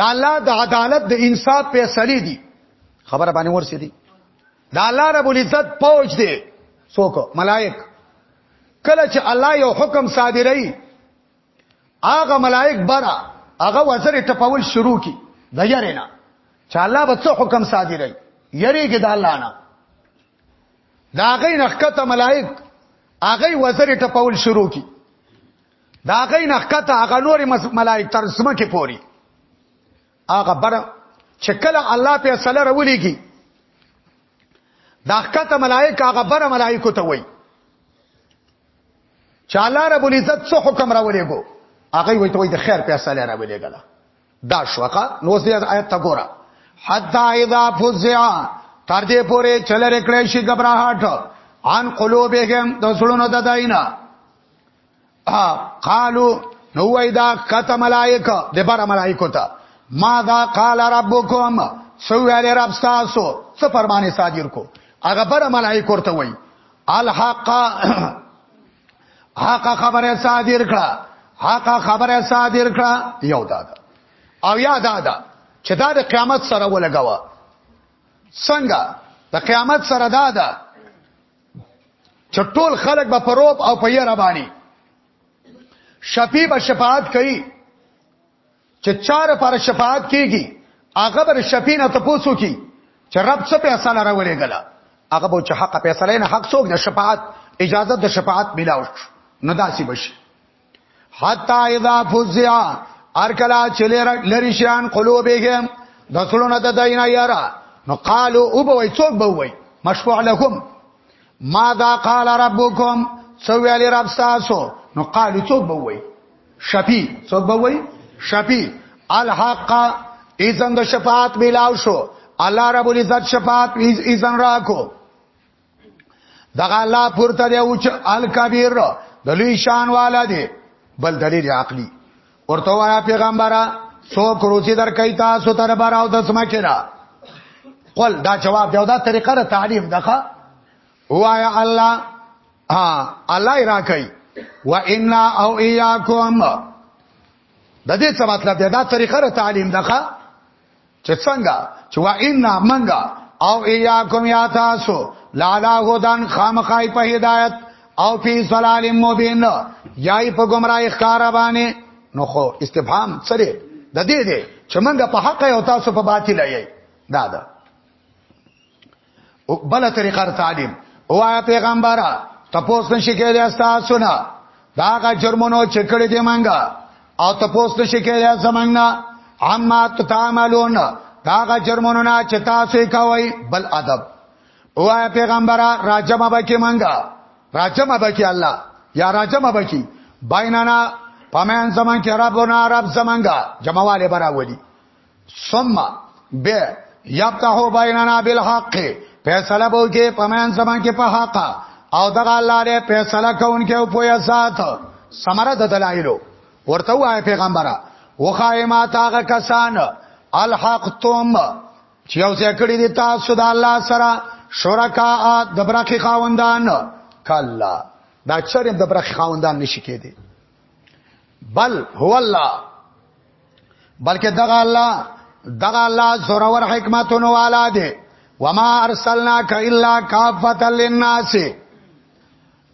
دا الله د عدالت د انصاف فیصله دي خبره باندې ورسې دي دا الله رب العزت پوج دي څوک ملائک کله چې الله یو حکم صادرای هغه ملائک برا هغه وزر ټپول شروع کی د یرینا چې الله به څه حکم صادرای یریږي د الله نه دا غي نخکته ملائک هغه وزر ټپول شروع کی دا غي نخکته هغه نور ملائک تر سمکه پوري هغه بر چې کله الله په سره ولېږي دا خکته ملائک هغه بر ملائکو ته وایي چې الله رب العزت څو حکم را ولېګو هغه وي ته وي د خیر په اصل را ولېګل دا شوقه نو دې آیت ته ګوره حتا اذا فزع تر دې پوره چلر کړې شي غبرهټ ان قلوبهم د سړونو د داینا قالو نو وای دا کته ملائک د بار ملائکو ته ما دا قال ربکم سو ویل رب تاسو څه فرمانه صادر کو هغه بار ملائک ورته وای الحق حق خبره صادر کړه حق خبره صادر کړه یو دا او یا دا دا چې دا د قیامت سره ولګوا څنګه د قیامت سره دا دا چټول خلق به پروب او په یره باندې شفیع به شفاعت کوي چې چار پر شفاعت کیږي هغه بر شفیع نه تاسو کی چې رب څه پیسې لاره ولې غلا هغه به چې حق پیسې نه حق څوک د شفاعت اجازه د شفاعت ملاوش نو داسي بشي حتا اذا فزع ارکلا چلیر لری شان قلوبهم دسلون د دینا یارا نو قالو او بوي څوک بوي مشفوع لكم ماذا قال ربكم سوال رب تاسو نو قالو څوک بوي شفی څوک بوي شفی الحق اذن د شفاعت ملاو شو الله رب العزت شفاعت اذن راکو دغه الله پورته دی او چې الکبیر د لوی شان والا دی بل دلیل عقلی ورته وایا پیغمبره سو کروسی در کوي تاسو تر بار او د سما کړه قل دا جواب دی او دا طریقه را تعلیم دغه وایا الله ها الله را کوي و انا او اياكم د دې څه مطلب دی دا طریقه را تعلیم دغه چې څنګه چې وا ان منګه او ایاکم یا تاسو لالا هدن خامخای په هدایت او فی ظلال مبین یای په گمراهی ښکار باندې نو خو استفهام سره د دې دې چې منګه په حق او تاسو په باطل یې دا ده بل طریقه تعلیم او آیا پیغمبر تپوس نشي کېدای تاسو نه دا کا جرمونو چې کړی دی منګه او تپوس نشي کېدای زمنګ نه عما تعملون دا کا جرمونو نه چې تاسو کوي بل ادب او آیا پیغمبر راجم بکی منګه راجم بکی الله یا راجم بکی بینانا پمن زمنګ کې رب نه رب زمنګه جمعواله براولي ثم به یفتحو بیننا بالحق فیصله بو کې پمن زمان کې په حق او دغه الله دې فیصله کوونکې او پویا ذات سمره د دلایلو ورته وای پیغمبره وخای ما تاغه کسان الحق تم چې او څه کړی دي تاسو د الله سره شرکا د برخي خاوندان کلا دا چرې د برخي خاوندان نشي کېدی بل هو الله بلکې دغه الله دغه الله زورور حکمتونو والا دی وما ارسلناک الا کافتا للناس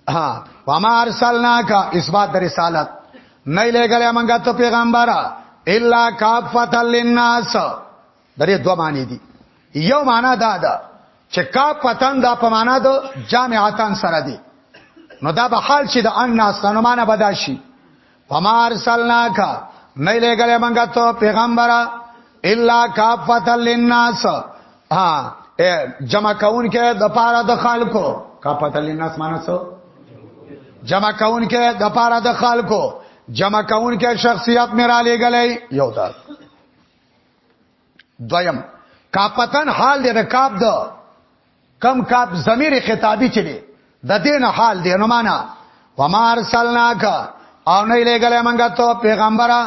ها وما ارسلناک اثبات رسالت نه لګلې مونږه ته پیغمبره الا کافتا للناس درې دوه معنی دي یو معنا دا ده چې کا پتن دا په معنا د جامعتان سره دی نو دا به حال شي د ان سنمانه بداشي فمار سلناک نه لګلې مونږه ته پیغمبره الا کافت للناس ها جمع کون کې د پاره د خلکو کافت للناس معنی څه جمع کون کې د پاره د خلکو جمع کون کې شخصیت میرا لګلې یو دا دویم کاپتن حال دی د کاپ د کم کاپ ضمیر خطابی چي دی د دین حال دی نو معنا وما ارسلناک او نه لګلې مونږه ته پیغمبره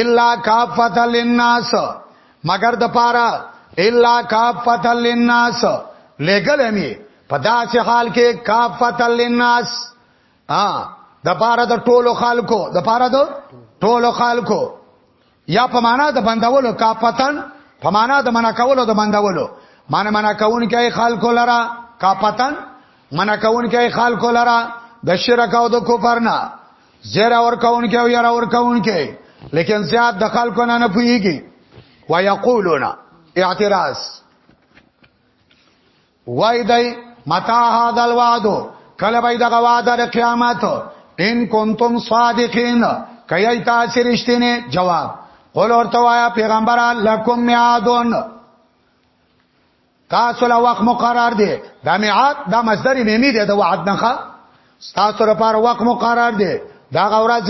الا کافت للناس مگر د پاره الا کافت للناس لګل می په داسې حال کې کافت للناس ا د پاره د ټولو خلکو د پاره د ټولو خلکو یا په معنا د بندولو کا پتن په معنا د منع کولو د بندولو معنی منع کون کې خلق لرا کا پتن منع کون کې خلق لرا د شرک او د کفر نه زیر اور کون کې او یرا اور کون کې لیکن زیاد د خلق نه نه پويږي ويقولون اعتراض وای دی متا هاذا الوعد کله به دغه وعده د قیامت ان کنتم صادقین کای تاسو رښتینه جواب قول ورته وایا پیغمبر لکم میعادون تاسو له وخت مقرر دی دا میعاد دا مصدر میمی دی د وعد نه ستاسو لپاره وخت مقرر دی دا غورځ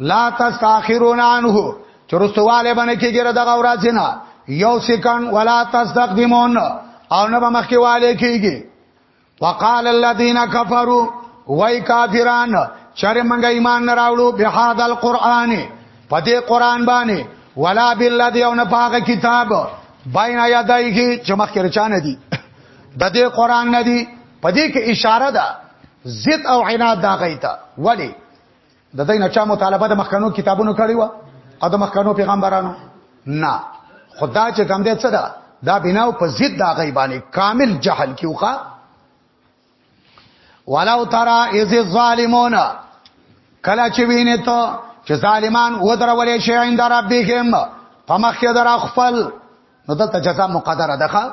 لا تستاخرون عنه چرستواله باندې کېږي دا غورځ نه یو سکن ولا تستقدمون او نه مخکې والے کېږي وقال الذين كفروا وای کافران چر منګ ایمان نه راوړو به هاذ القران پدې قران باندې ولا بالذي او نه پاک کتاب بین یادایږي چې مخکې رچانه دي د دې قران نه دي پدې کې اشاره ده ضد او عناد دا غیتا ولی د دې نه چا مطالبه د مخکنو کتابونو کړی و او د مخکنو پیغمبرانو نه خدا چې کوم دې څه ده دا بناو په ضد دا غی باندې کامل جهل کیوخه ولو ترى اذ الظالمون کلا چې وینې ته چې ظالمان و درولې شي عند ربهم په مخ کې در خپل نو دلته جزاء مقدره ده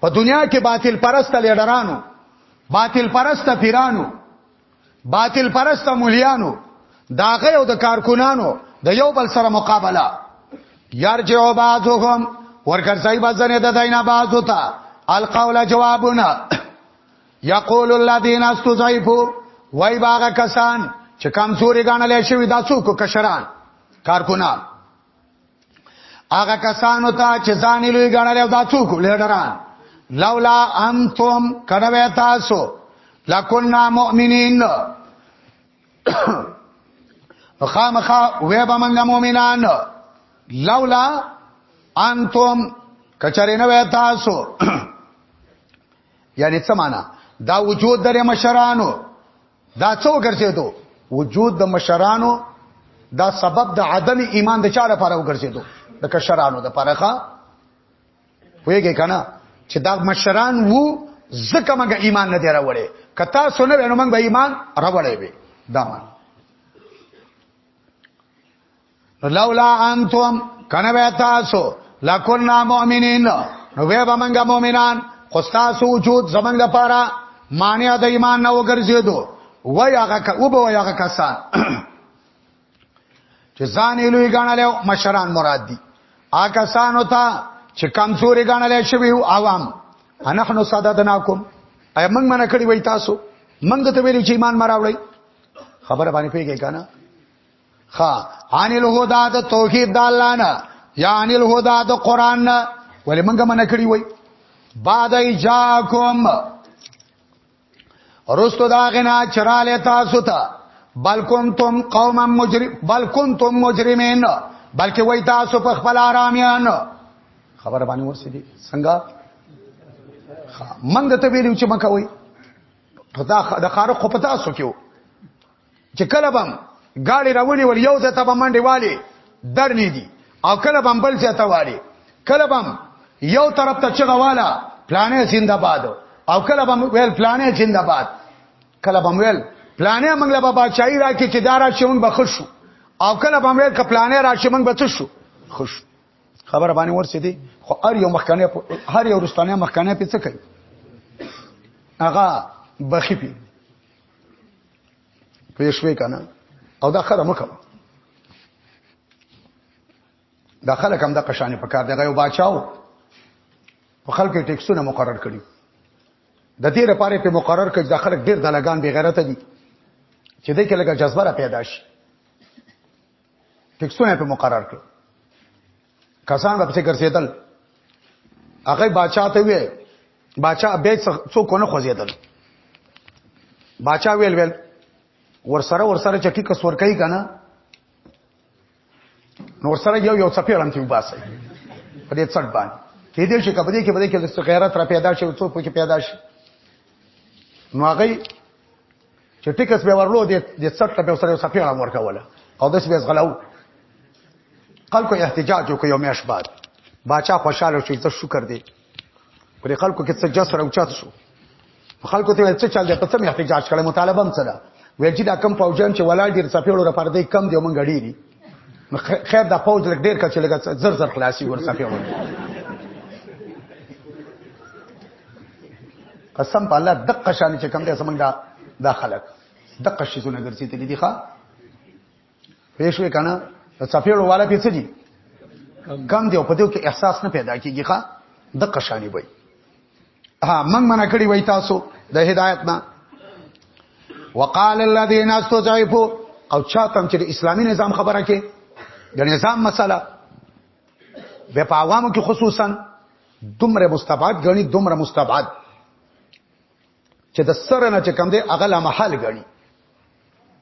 په دنیا کې باطل پرست لیډرانو باطل پرست پیرانو باطل پرست مولیانو داغه او د کارکونانو د یو بل سره مقابله یارجو بعضهم ورکرځي بزنه د دینه بعض وتا القول جوابنا یقول الذين استضعفوا وای باغه کسان چې کمزوري غاڼلې شوی دا څوک کشران کارکونان هغه کسانو ته چې ځان لوی ګڼل او دا څوک لیډران لولا انتم کړه تاسو لکنا مؤمنین خامخا وې به موږ مؤمنان لولا انتم کچرینه وې تاسو یعنی څه معنا دا وجود درې مشرانو دا څو ګرځېدو وجود د مشرانو دا سبب د عدم ایمان د چا لپاره وګرځېدو د کشرانو د پرخه ویګه کنه چې دا مشران وو زکه مګ ایمان نه دی راوړې کتا سونه ونه مګ به ایمان راوړې وي دا مان لولا انتم کنه به تاسو لکنا مؤمنین نو به بمنګه مؤمنان خو تاسو وجود زمنګ لپاره معنی د ایمان نه وګرځیدو وای هغه ک او به وای هغه کسان چې ځان لوی غاڼل مشران مراد دي آ کسان وتا چې کمزوري غاڼل شوی او عوام انحنو صددناکم اي موږ منه کړی وای تاسو موږ ته ویل چې ایمان مراوړی خبره باندې پیږی کنه خا عن الهدى د توحید د الله نه یعنی الهدى د قران نه ولې مونږه من کړی وای بعد ایجاکم رستو دا غنا چراله تاسو ته بل کنتم قوما مجرم بل کنتم مجرمین بلکې وای تاسو په خپل آرامیان خبر باندې ورسېدي څنګه منګ ته ویلو چې مکوي پتا د خارق پتا سو کېو چې کله بم ګاډي راولي ول یو ځای ته به منډي والي درنې دي او کله بم بل ځای ته والي کله بم یو طرف ته چغواله پلانې زنده باد او کله بم ویل پلانې زنده باد کله بم ویل پلانې موږ له بابا چای راکې چې دارا شون بخښو او کله بم ویل ک پلانې راشي موږ بچ شو خوش خبر باندې ورسې دي خو هر یو مخکنه هر یو رستانه مخکنه په څه کوي هغه بخیپی پېښوي کنه او دا خره مکه دا خلک هم د قشانه په کار دغه یو بچاو په خلکو ټیکسونه مقرر کړي د دې لپاره په مقرر کړي د خلک ډیر دلګان بی غیرت دي چې دې کې لګه جذبه را پیدا شي ټیکسونه په مقرر کړ کسان به فکر سیدل هغه بچا ته وی بچا به څوک نه خوځیدل بچا ویل ویل ور سره ور سره چټی کس ور کوي کنه نور سره یو یو څپې رانتی وباسي په دې څټ باندې کې دې شي کبدي کې بده کې د غیرت را پیدا شي او څوک کې پیدا شي نو هغه چې ټیکس به ورلو د د څټ په سره یو سپیړه ورکوله او داس به غلاو خلکو احتجاج وکړ یو میاش بعد باچا خوشاله شو چې شکر دی پر خلکو کې څه جسر او چات شو خلکو ته څه چل دی په څه احتجاج کړي مطالبه هم څه ده ویل چې دا کم فوجان چې ولاړ دي سپیړو را پردې کم دی مونږ ډیری خیر دا فوج لګ ډیر کچ لګ زر زر خلاصي ور سپیړو قسم په الله دقه شان چې کم دې سمنګ دا دا خلک دقه شي زونه ګرځي ته دي ښا پېښوي کنه صفیړو والا پیڅ دي کم دی او په دې کې احساس نه پیدا کیږي ښا دقه شانی وي ها من منع کړی وای تاسو د هدایت نه وقال الذين استضعفوا او چاته چې د اسلامي نظام خبره کې د نظام مسله به په عوامو کې خصوصا دومره مستبعد غني دومره مستبعد چې د سره نه چې کم دی هغه لا محال غني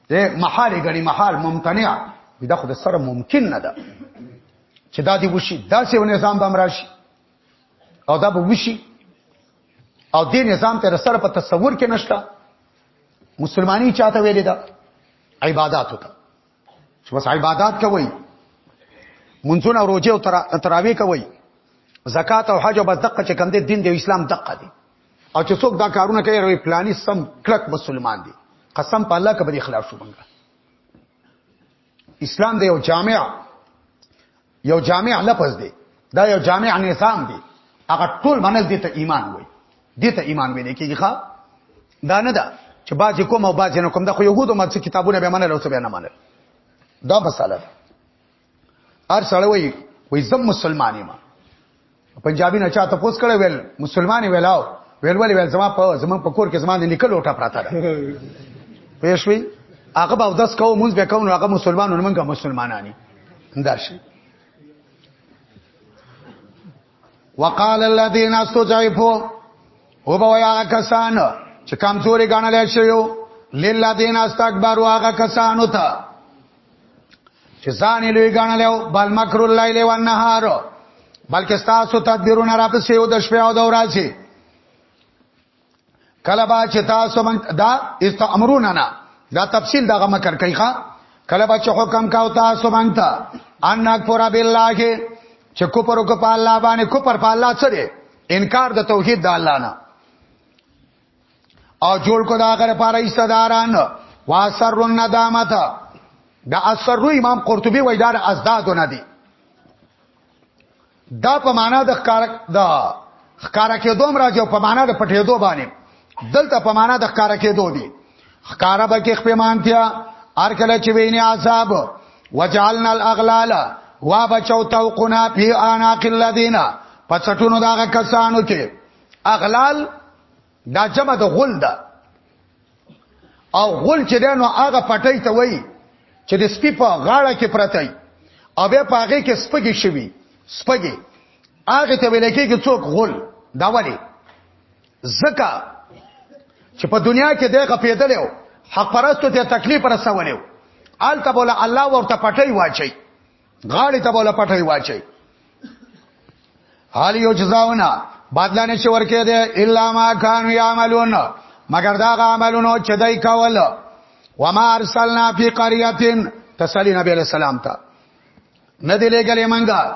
دی محال غني محال ممتنع دا خو د سره ممکن نه ده چې دا دی وشي دا سه نظام به امراشي او دا به وشي او دې نظام ته سره په تصور کې نشته مسلمانی چاته ویل دا عبادت وکړه چې بس عبادت کوي منځونه روزه او تراوی کوي زکات او حج او بس دقه چې کم دي دین دی اسلام دقه دی او چې څوک دا کارونه کوي روي پلاني سم کلک مسلمان دي قسم په الله کبه خلاف شو بنګا اسلام دی او جامع یو جامع لفظ دی دا یو جامع نظام دی هغه ټول منځ دي ته ایمان وای دي ته ایمان وای کېږي ښا دا نه ده چې باج کوم او باج نه کوم دا خو يهودو مت کتابونه به منل او څه به نه منل دا مساله ده ار سره وای وای زم مسلمانې ما پنجابي نه چاته پوس کړه ویل مسلمانې ویلاو ویل ویل ویل زما په زما په کور کې زما د نکل اوټه پراته ده پېښوي هغه به داس کوو مونږ به کوو هغه مسلمانانو مونږه مسلمانانی انداشي وقال الذين استضعفوا وبويا کسان چې کمزوري غنل شيو للذين استكبروا هغه کسانو ته چې ځان لوی ګڼل او بل مکر الليل والنهار بلکې تاسو تدبیرونه را پسې او د شپې او د ورځې کله با چې تاسو من دا استامرون نه دا تفصیل دغه مکر کوي ښا کله با چې حکم کاو تاسو مانتا ان اکفر بالله چې کوپر وک په الله باندې کوپر په الله سره انکار د توحید د الله نه او جوړ کو دا غره پاره ایستداران واسر الندامت دا اثر رو امام قرطبي وای دا ازداد نه دي دا په معنا د ښکار د ښکار کېدو راځي په معنا د پټېدو باندې دلته په معنا د ښکار کېدو دي ښکارا به کې خپېمانتیا هر کله چې ویني عذاب وجعلنا الاغلال وا بچو توقنا فی اناق الذین پڅټونو داغه کسانو کې اغلال دا جمع د غل ده او غل چې دنو هغه پټی ته وای چې د سپی په غاړه کې پرته وي او به پاګه کې سپګي شوی سپګي هغه ته ویل کېږي څوک غل دا ولی زکه چې په دنیا کې دغه پیدلو حق پرستو ته تکلیف رسولیو آلته بوله الله ورته پټي واچي غاړي ته بوله پټي واچي حال یو جزاونه بدلا نشي ورکې دي الا ما كانوا يعملون مگر دا عملونو چې دای کول وما ارسلنا في قريه تسلی نبی علیہ السلام ته نه دی لګلې منګه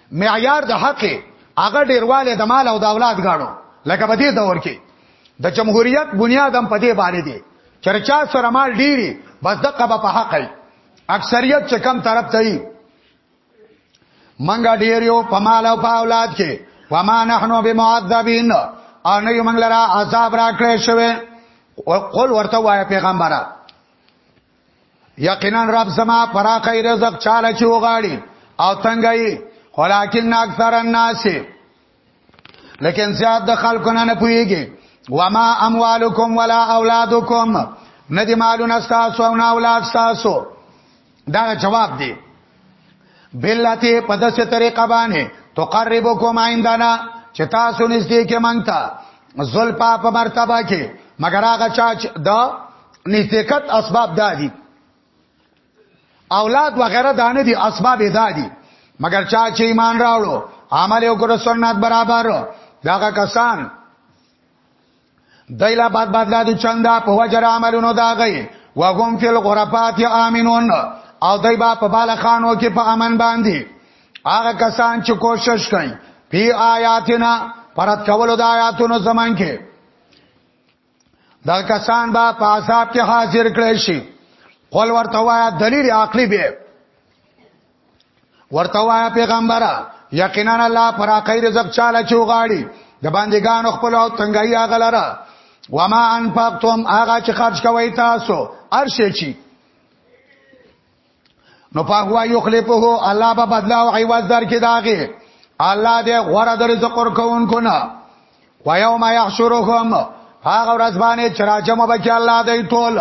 معیار د حق هغه ډیرواله د مال او د اولاد غاړو لکه په دې دور کې د جمهوریت بنیاد هم په دې باندې دی چرچا سره مال ډیری بس د قبه په حق ای اکثریت چې کم طرف ته ای منګه ډیر یو په مال او په اولاد کې وما نحنو بمعذبین او نه یو منګ لرا عذاب راکړې شوی قول ورته وای پیغمبره یقینا رب زما پراخی رزق چاله چې وغاړي او تنګي ولکن اکثر الناس لیکن زیاد د خلکو نه پويږي وما اموالکم ولا اولادکم ندی مالون استاسو او نه اولاد استاسو دا جواب دی بلته په داسې طریقه باندې تقربکم عندنا چې تاسو نږدې کې مونږه زلفا په مرتبه کې مگر هغه چا چې د نزدېکت اسباب دادي اولاد وغیرہ دانه دي اسباب دادي مگر چا چې ایمان راوړو عمل وکړو سنت برابر داګه کسان دایلا بعد بعد لا د چندا په وجر عملونو دا غي وهم فی الغرفات امنون او دای با په بالا خانو کې په امن باندې هغه کسان چې کوشش کوي پی آیاتنا پرد کولو د آیاتونو زمان کې دا کسان با په عذاب کې حاضر کړي شي قول ورته وایا دلیل عقلی به ورته وایا پیغمبره یقینا الله فراقی رزق چاله چوغاړي د باندې ګان خپل او تنګي اغلره وما انفقتم هغه چې خرج کوي تاسو ارشه چی نو پاغوا یخلفه الله به بدلا او عوض در کې داغه الله دې غوړه در رزق ورکوونکو نه و یوم یحشرهم هغه ورځ باندې چې راجم به کې الله دې ټول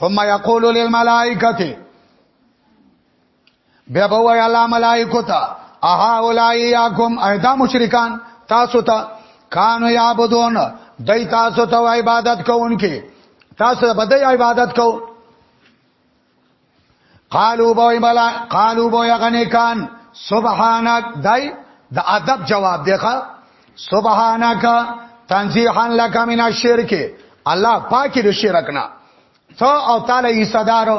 ثم یقول للملائکه بیا به وای الله ملائکه تا اها اولایاکم ایدا مشرکان تاسو ته تا کانو یعبدون دای تاسو ته عبادت کوونکې تاسو به دای عبادت کو قالو بوئی ملا قالو بوئی غنیکان سبحانك دای د ادب جواب دی ښا سبحانك تنزيحا لك من الشرك الله پاکي د شرک نه ته او تعالی یې صدارو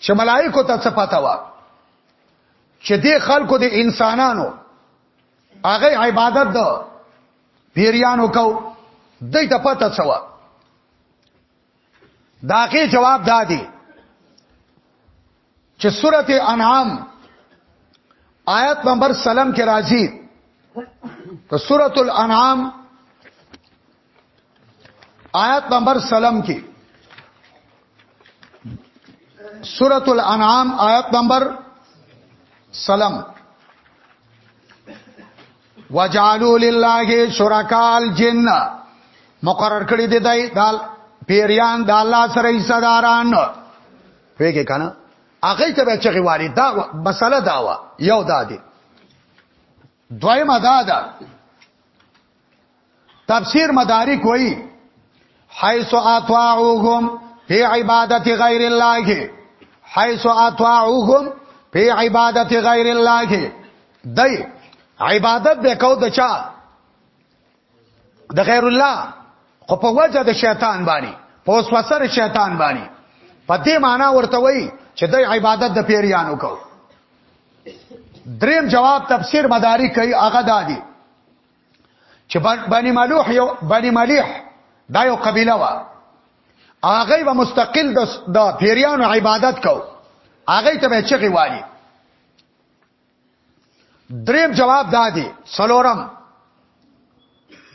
چې ملائکو ته څه پته و چې دې خلکو د انسانانو هغه عبادت ده پیریانو کو دې ته پته څه و داغه جواب دادی چې سورته انعام آیت نمبر سلام کې راځي ته سورته الانعام آیت نمبر سلام کې سورۃ الانعام آیت نمبر سلام وجعلوا لله شرکاء الجن مقرر کړی دی دای دال پیریان د الله سره حصداران ویګه کنه هغه ته به چغي واري دا مسله داوا یو دادی دویمه دا ده تفسیر مدارک وایي حيث اطاعوهم في عبادت غير الله حيث اطاعوهم في عبادت غير الله دای عبادت به کو د چا د غیر الله خو په وجه د شیطان باندې په وسوسه شیطان باندې په دې معنی ورته وای چې د عبادت د پیریانو کو دریم جواب تفسیر مدارک کوي هغه دادی چې بني مالوح یو بني مالح دا یو قبيله و هغه به مستقل د د پیریانو عبادت کو هغه ته به چغي والی دریم جواب دادی سلورم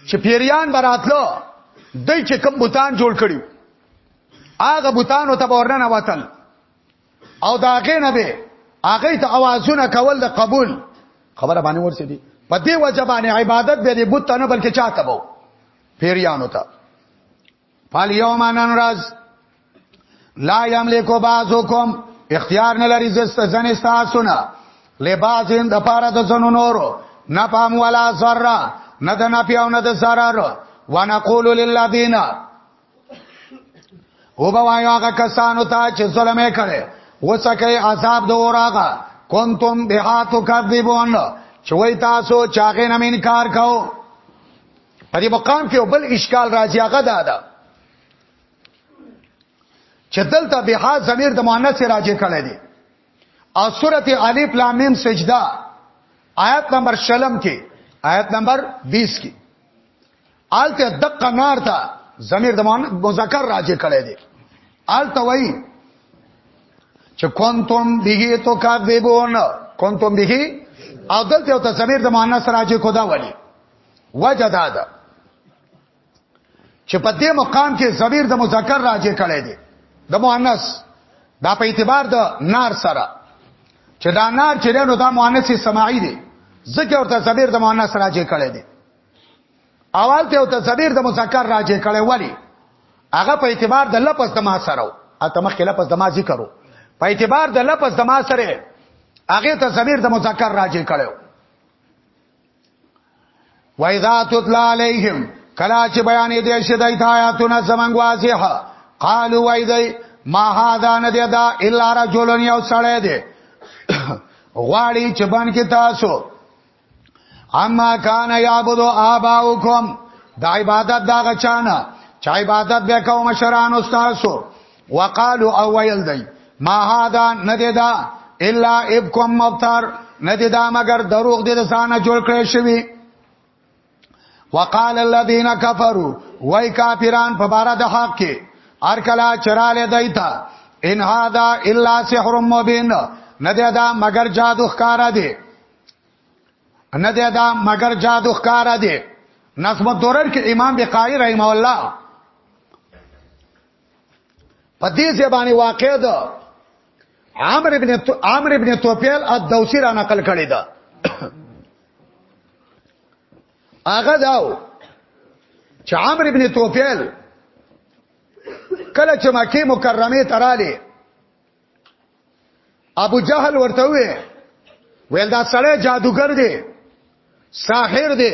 چې پیریان براتلو دای چې کوم بوتان جوړ کړیو هغه بوتانو ته ورننه وتل او دا غې نه به هغه ته اوازونه کول د قبول خبره باندې ورسې دي په دې وجه باندې عبادت به دې بت نه بلکې چاته وو پیریانو ته فال یوم انن راز لا یملکو بعضکم اختیار نه لري زست زنه تاسو نه لبازین د پاره د زنو نورو نه پام ولا ذره نه د نفع او نه د zarar ونقول للذین او به وایو هغه کسانو ته چې ظلم یې کړي وسکه عذاب د اوراغه کنتم بها تکذبون چې وای تاسو چاغې نه انکار کاو په دې مقام کې بل اشکال راځي هغه دا ده چې دلته بها ضمیر د مؤنث راځي کړي دي او سورته الف لام میم سجده آیت نمبر شلم کې آیت نمبر 20 کې آلته دقه نار ته ضمیر د مذکر راځي کړي دي آلته وای چې کوانتم دیږي تو کا دیبون کوانتم دیږي او دلته یو ته ضمیر د مؤنث راځي کودا ولی وجه دا ده چې په دې مقام کې ضمیر د مذکر راځي کړي دي د مؤنث دا په اعتبار د نار سره چې دا نار چې نو دا مؤنث سماعي دي ذکر ته ضمیر د مؤنث راځي کړي دي اول ته او ته ضمیر د مذکر راځي کړي ولی هغه په اعتبار د لفظ د ما سره او ته مخکې لفظ د ما ذکرو په اعتبار د لفظ د ما سره هغه ته ضمیر د مذکر راځي کړي وایذا تطلع علیہم کلا چې بیان دې شه دای ته آیاتونه زمنګ واضحه قالو وایذای ما هاذا ندی دا الا رجلن یو سړی دی غواړي چې باندې تاسو اما کان یعبد آباؤکم د عبادت دا غچانا چې عبادت به کوم مشران استادو وقالو او ویل دی ما هادا ندی دا الا ابکم مبتر ندی دا مگر دروغ دې ځانه جوړ کړی شوی وقال الذين كفروا وای کافران په بار د حق کې ار کلا چراله دایتا ان هادا الا سحر مبین ندی دا مگر جادو ښکارا دی نه دی دا مگر جادو ښکارا دی نسب الدرر کې امام بقاری رحم الله په دې ځبانه واقع ده عامر ابن عامر ابن توفیل الدوسی را نقل کړی ده هغه داو چې عامر ابن توفیل کله چې مکه مکرمه تراله ابو جهل ورته وی ویل دا سړی جادوګر دی ساحر دی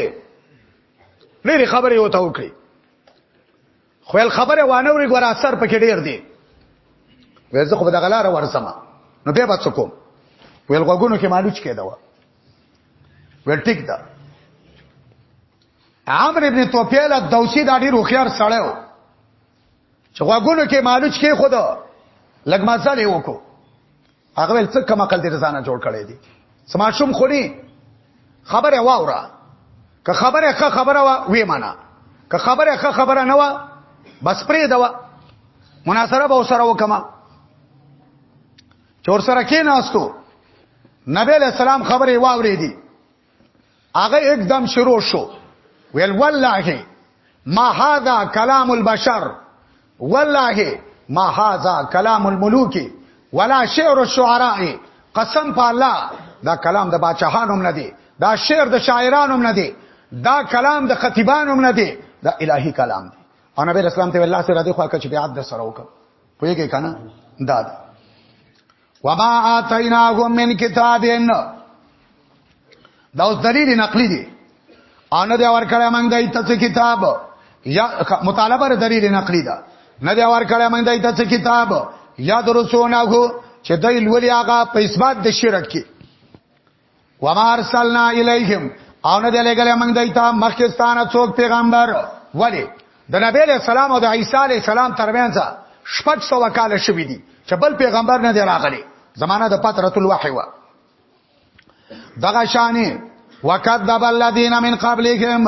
ډېری خبرې وته وکړي خویل خبره وانه وري ګور اثر پکې ډېر دی ویل زه خو به دغلار ورسم نو به بچ کوم ویل غوګونو کې مالوچ کېدا و ویل ټیک ده عامر ابن توفیل الدوسی دا ډیر خوخيار سړی و چې غوګونو کې مالوچ کې خود لګ مزل یې وکړو هغه ول څه کما کل دې ځانه جوړ کړی دی سما شوم خوري خبره واورا که خبره ښه خبره وا وې معنا که خبره ښه خبره نه وا بس پرې دوا مناصره به سره وکما چور سره کې ناستو نبی له سلام خبره واورې دي هغه اقدام شروع شو ویل والله ما هذا کلام البشر والله ما هذا کلام الملوک ولا شعر الشعراء قسم په الله دا کلام د بادشاہانو نه دی دا شعر د شاعرانو نه دی دا کلام د خطیبانو نه دی دا الهی کلام دی او نبی اسلام ته الله سره د خوا کچ بیعت د سره وکړ پوهیږي کنه دا, دا. وما اتیناهم من کتابین دا اوس دلیل نقلی دی او نه دی ورکړی موږ دای ته کتاب یا مطالبه ر دلیل نقلی ده نه دی ورکړی موږ دای ته کتاب یا درسونه هو چې دای لولي هغه په اثبات د شرک کې وما ارسلنا الیهم او نه دلګل موږ دایته مخکستانه څوک پیغمبر ولی د نبی له سلام او د عیسی علی سلام ترمنځ شپږ سو کال شوې دي چې بل پیغمبر نه دی راغلی زمانہ د فتره الوحی و دغه شانې وکذب الذین من قبلهم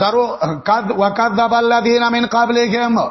درو قد وکذب الذین من قبلهم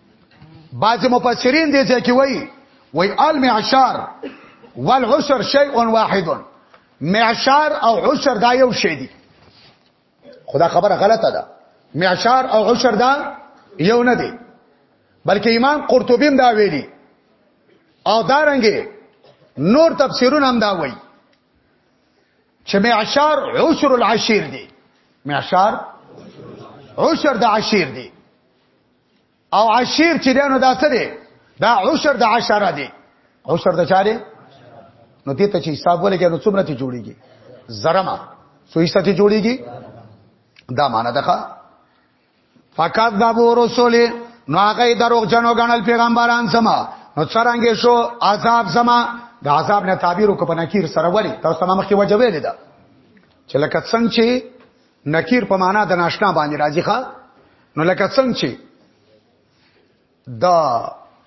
بعض مفسرین دې ځکه وایي وای المعشار والعشر شیء واحد معشار او عشر دا یو شی دی خدا خبره غلطه ده معشار او عشر دا یو نه دی بلکې امام قرطبی هم دا ویلي او دارنګي نور تفسیرونه هم دا وایي چې معشار عشر العشیر دی معشار عشر د عشیر دی او عشیر چې دینو دا څه دی دا عشر د عشره دی عشر د چاره نو دې ته چې حساب ولګي نو څومره ته جوړیږي زرما سو حصہ ته جوړیږي دا معنا ده فقط دبو رسول نو هغه دروغ جنو غنل پیغمبران سما نو څنګه شو عذاب سما د عذاب نه تعبیر کو پنکیر سره وری تاسو ما مخکې وجوې لیدا چې لکه څنګه چې نکیر په معنا د ناشنا باندې راځي ښا نو لکه څنګه چې د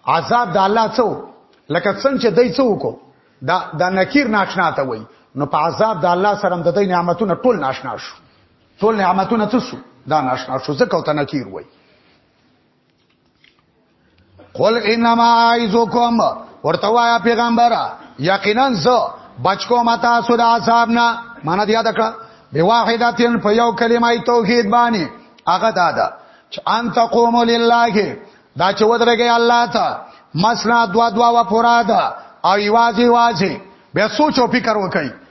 عذاب د الله څو لکه څنګه چې دای څو کو دا د نکیر ناشنا ته وای نو په عذاب د الله سره د دې نعمتونو ټول ناشنا شو ټول نعمتونه څه شو دا ناشنا شو ځکه ته نکیر وای قل انما اعذکم ورته وایا پیغمبر یقینا زه بچکو متا سود عذاب نه معنا دی یاد کړه به واحدتن په یو کلمه توحید باندې هغه دادا چې ان تقوم لله دا چې ودرګي الله ته مسنا دوا دوا و پورا ده او یوازې واځي بیا سوچ او فکر وکړي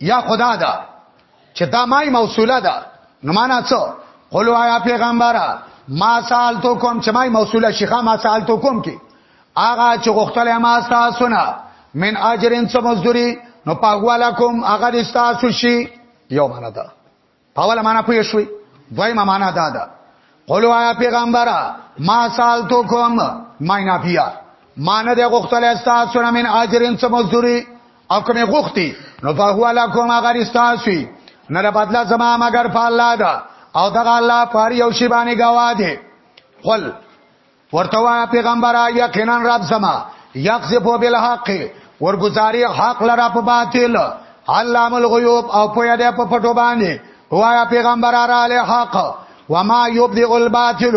یا خدا دا چې دا مای موصوله ده نو معنا څه قل وایا پیغمبره ما سال تو کوم چې مای موصوله شیخه ما سال تو کوم کې هغه چې غختل ما تاسو نه من اجرن څه مزدوري نو پاګوالا کوم هغه دې تاسو شي یو معنا ده په ولا معنا پوه شوي دویمه معنا دا ده قولو آیا پیغمبره ما سال تو کوم ماینا بیا مان د غختل استاسو من اجرن څه مزدوري او کومه غختی نو په هو علا کوم اگر استاسوي نه له بدلا زما مگر په الله دا او دغه الله پر یو شی باندې گواه دی قل ورته وای پیغمبره یقینا رب زما یقذف بالحق ورګزاري حق لرا په باطل علام الغیوب او په یاد په پټو باندې وایا پیغمبر را له حق وما یبدئ الباطل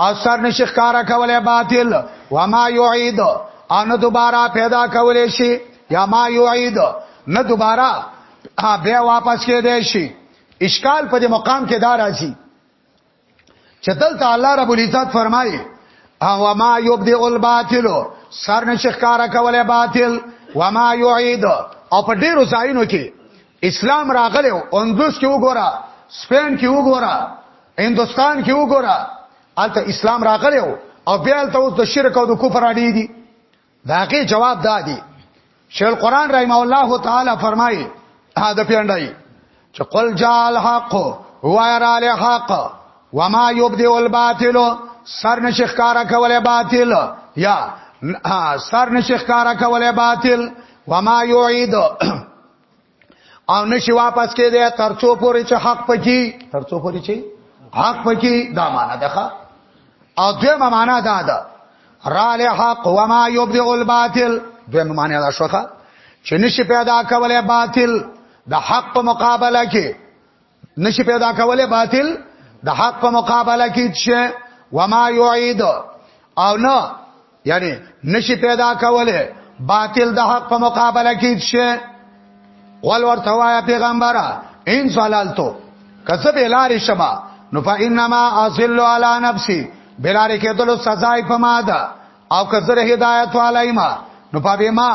او سر نشخ کارا کوله باطل وما یعید ان دوباره پیدا کولې شي یا ما یعید نه دوباره بیا واپس کې دی شي اشکال په دې مقام کې دار راځي چې دلته الله رب العزت فرمایي او ما یبدئ الباطل سر نشخکارا کوله باطل و ما یعید او په ډیرو ځایونو کې اسلام راغلی اندوس کې وګوره سپین کې وګوره هندستان کې وګوره الته اسلام راغلی او بیا الته اوس د شرک او د کفر اړې دي دا کې جواب دادی شیخ القران رحم الله تعالی فرمایي دا پیندای چې قل جاء الحق وایر علی حق وما یبدئ الباطل سر نشخ کارا کوله باطل یا سر نشخ کارا کوله باطل وما یعید او نشي واپس کې دی ترڅو پورې چې حق پکې ترڅو پورې چې حق پکې دا معنا ده او دویمه معنا دا ده را له حق و ما یبدع الباطل دویمه معنا دا شوخه چې نشي پیدا کولای باطل د حق په مقابله کې نشي پیدا کوله باطل د حق په مقابله کې چې وما يعيد او نه یعنی نشي پیدا کوله باطل د حق په مقابله کې چې قول ورته وایا پیغمبره ان صلالتو کسب الار شما نو فانما اصل على نفسي بلار کې دلو سزا په ما ده او کزر هدایت علی ما نو په ما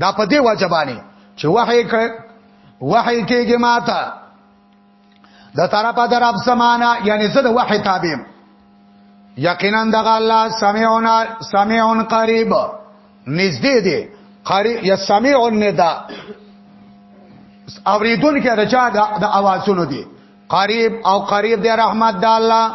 دا په دې واجبانی چې وحی وحی کېږي ماته د طرفه در رب سمانا یعنی زه د وحی تابع یقینا دغه الله سمعون سمعون قریب نږدې دی قریب یا سمعون ندا اوریدون کې رچا د اوازونو دی قریب او قریب دی رحمت د الله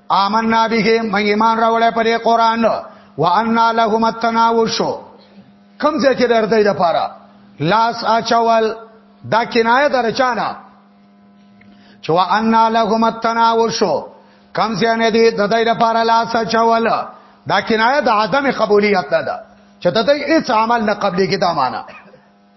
آمنا به من ایمان راوړې پر قرآن وان لهم التناوش کم ځای کې درته د پاره لاس اچول دا کنایه درچانا چې وان لهم التناوش کم ځای نه دی د دې لپاره لاس اچول دا کنایه د عدم قبولیت نه ده چې د دې هیڅ عمل نه قبلي کې دا معنا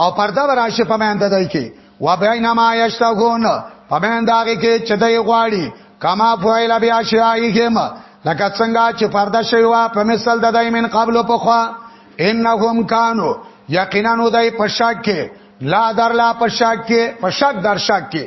او پرده وراشي په مند دای کې و بینما یشتغون په مند هغه کې چې دای غواړي کما فویل بیا شایهم لکه څنګه چې پرده شوی و په مثال د دایمن قبل په خوا انهم کانو یقینا نو دای په شک کې لا در لا په شک کې په شک در شک کې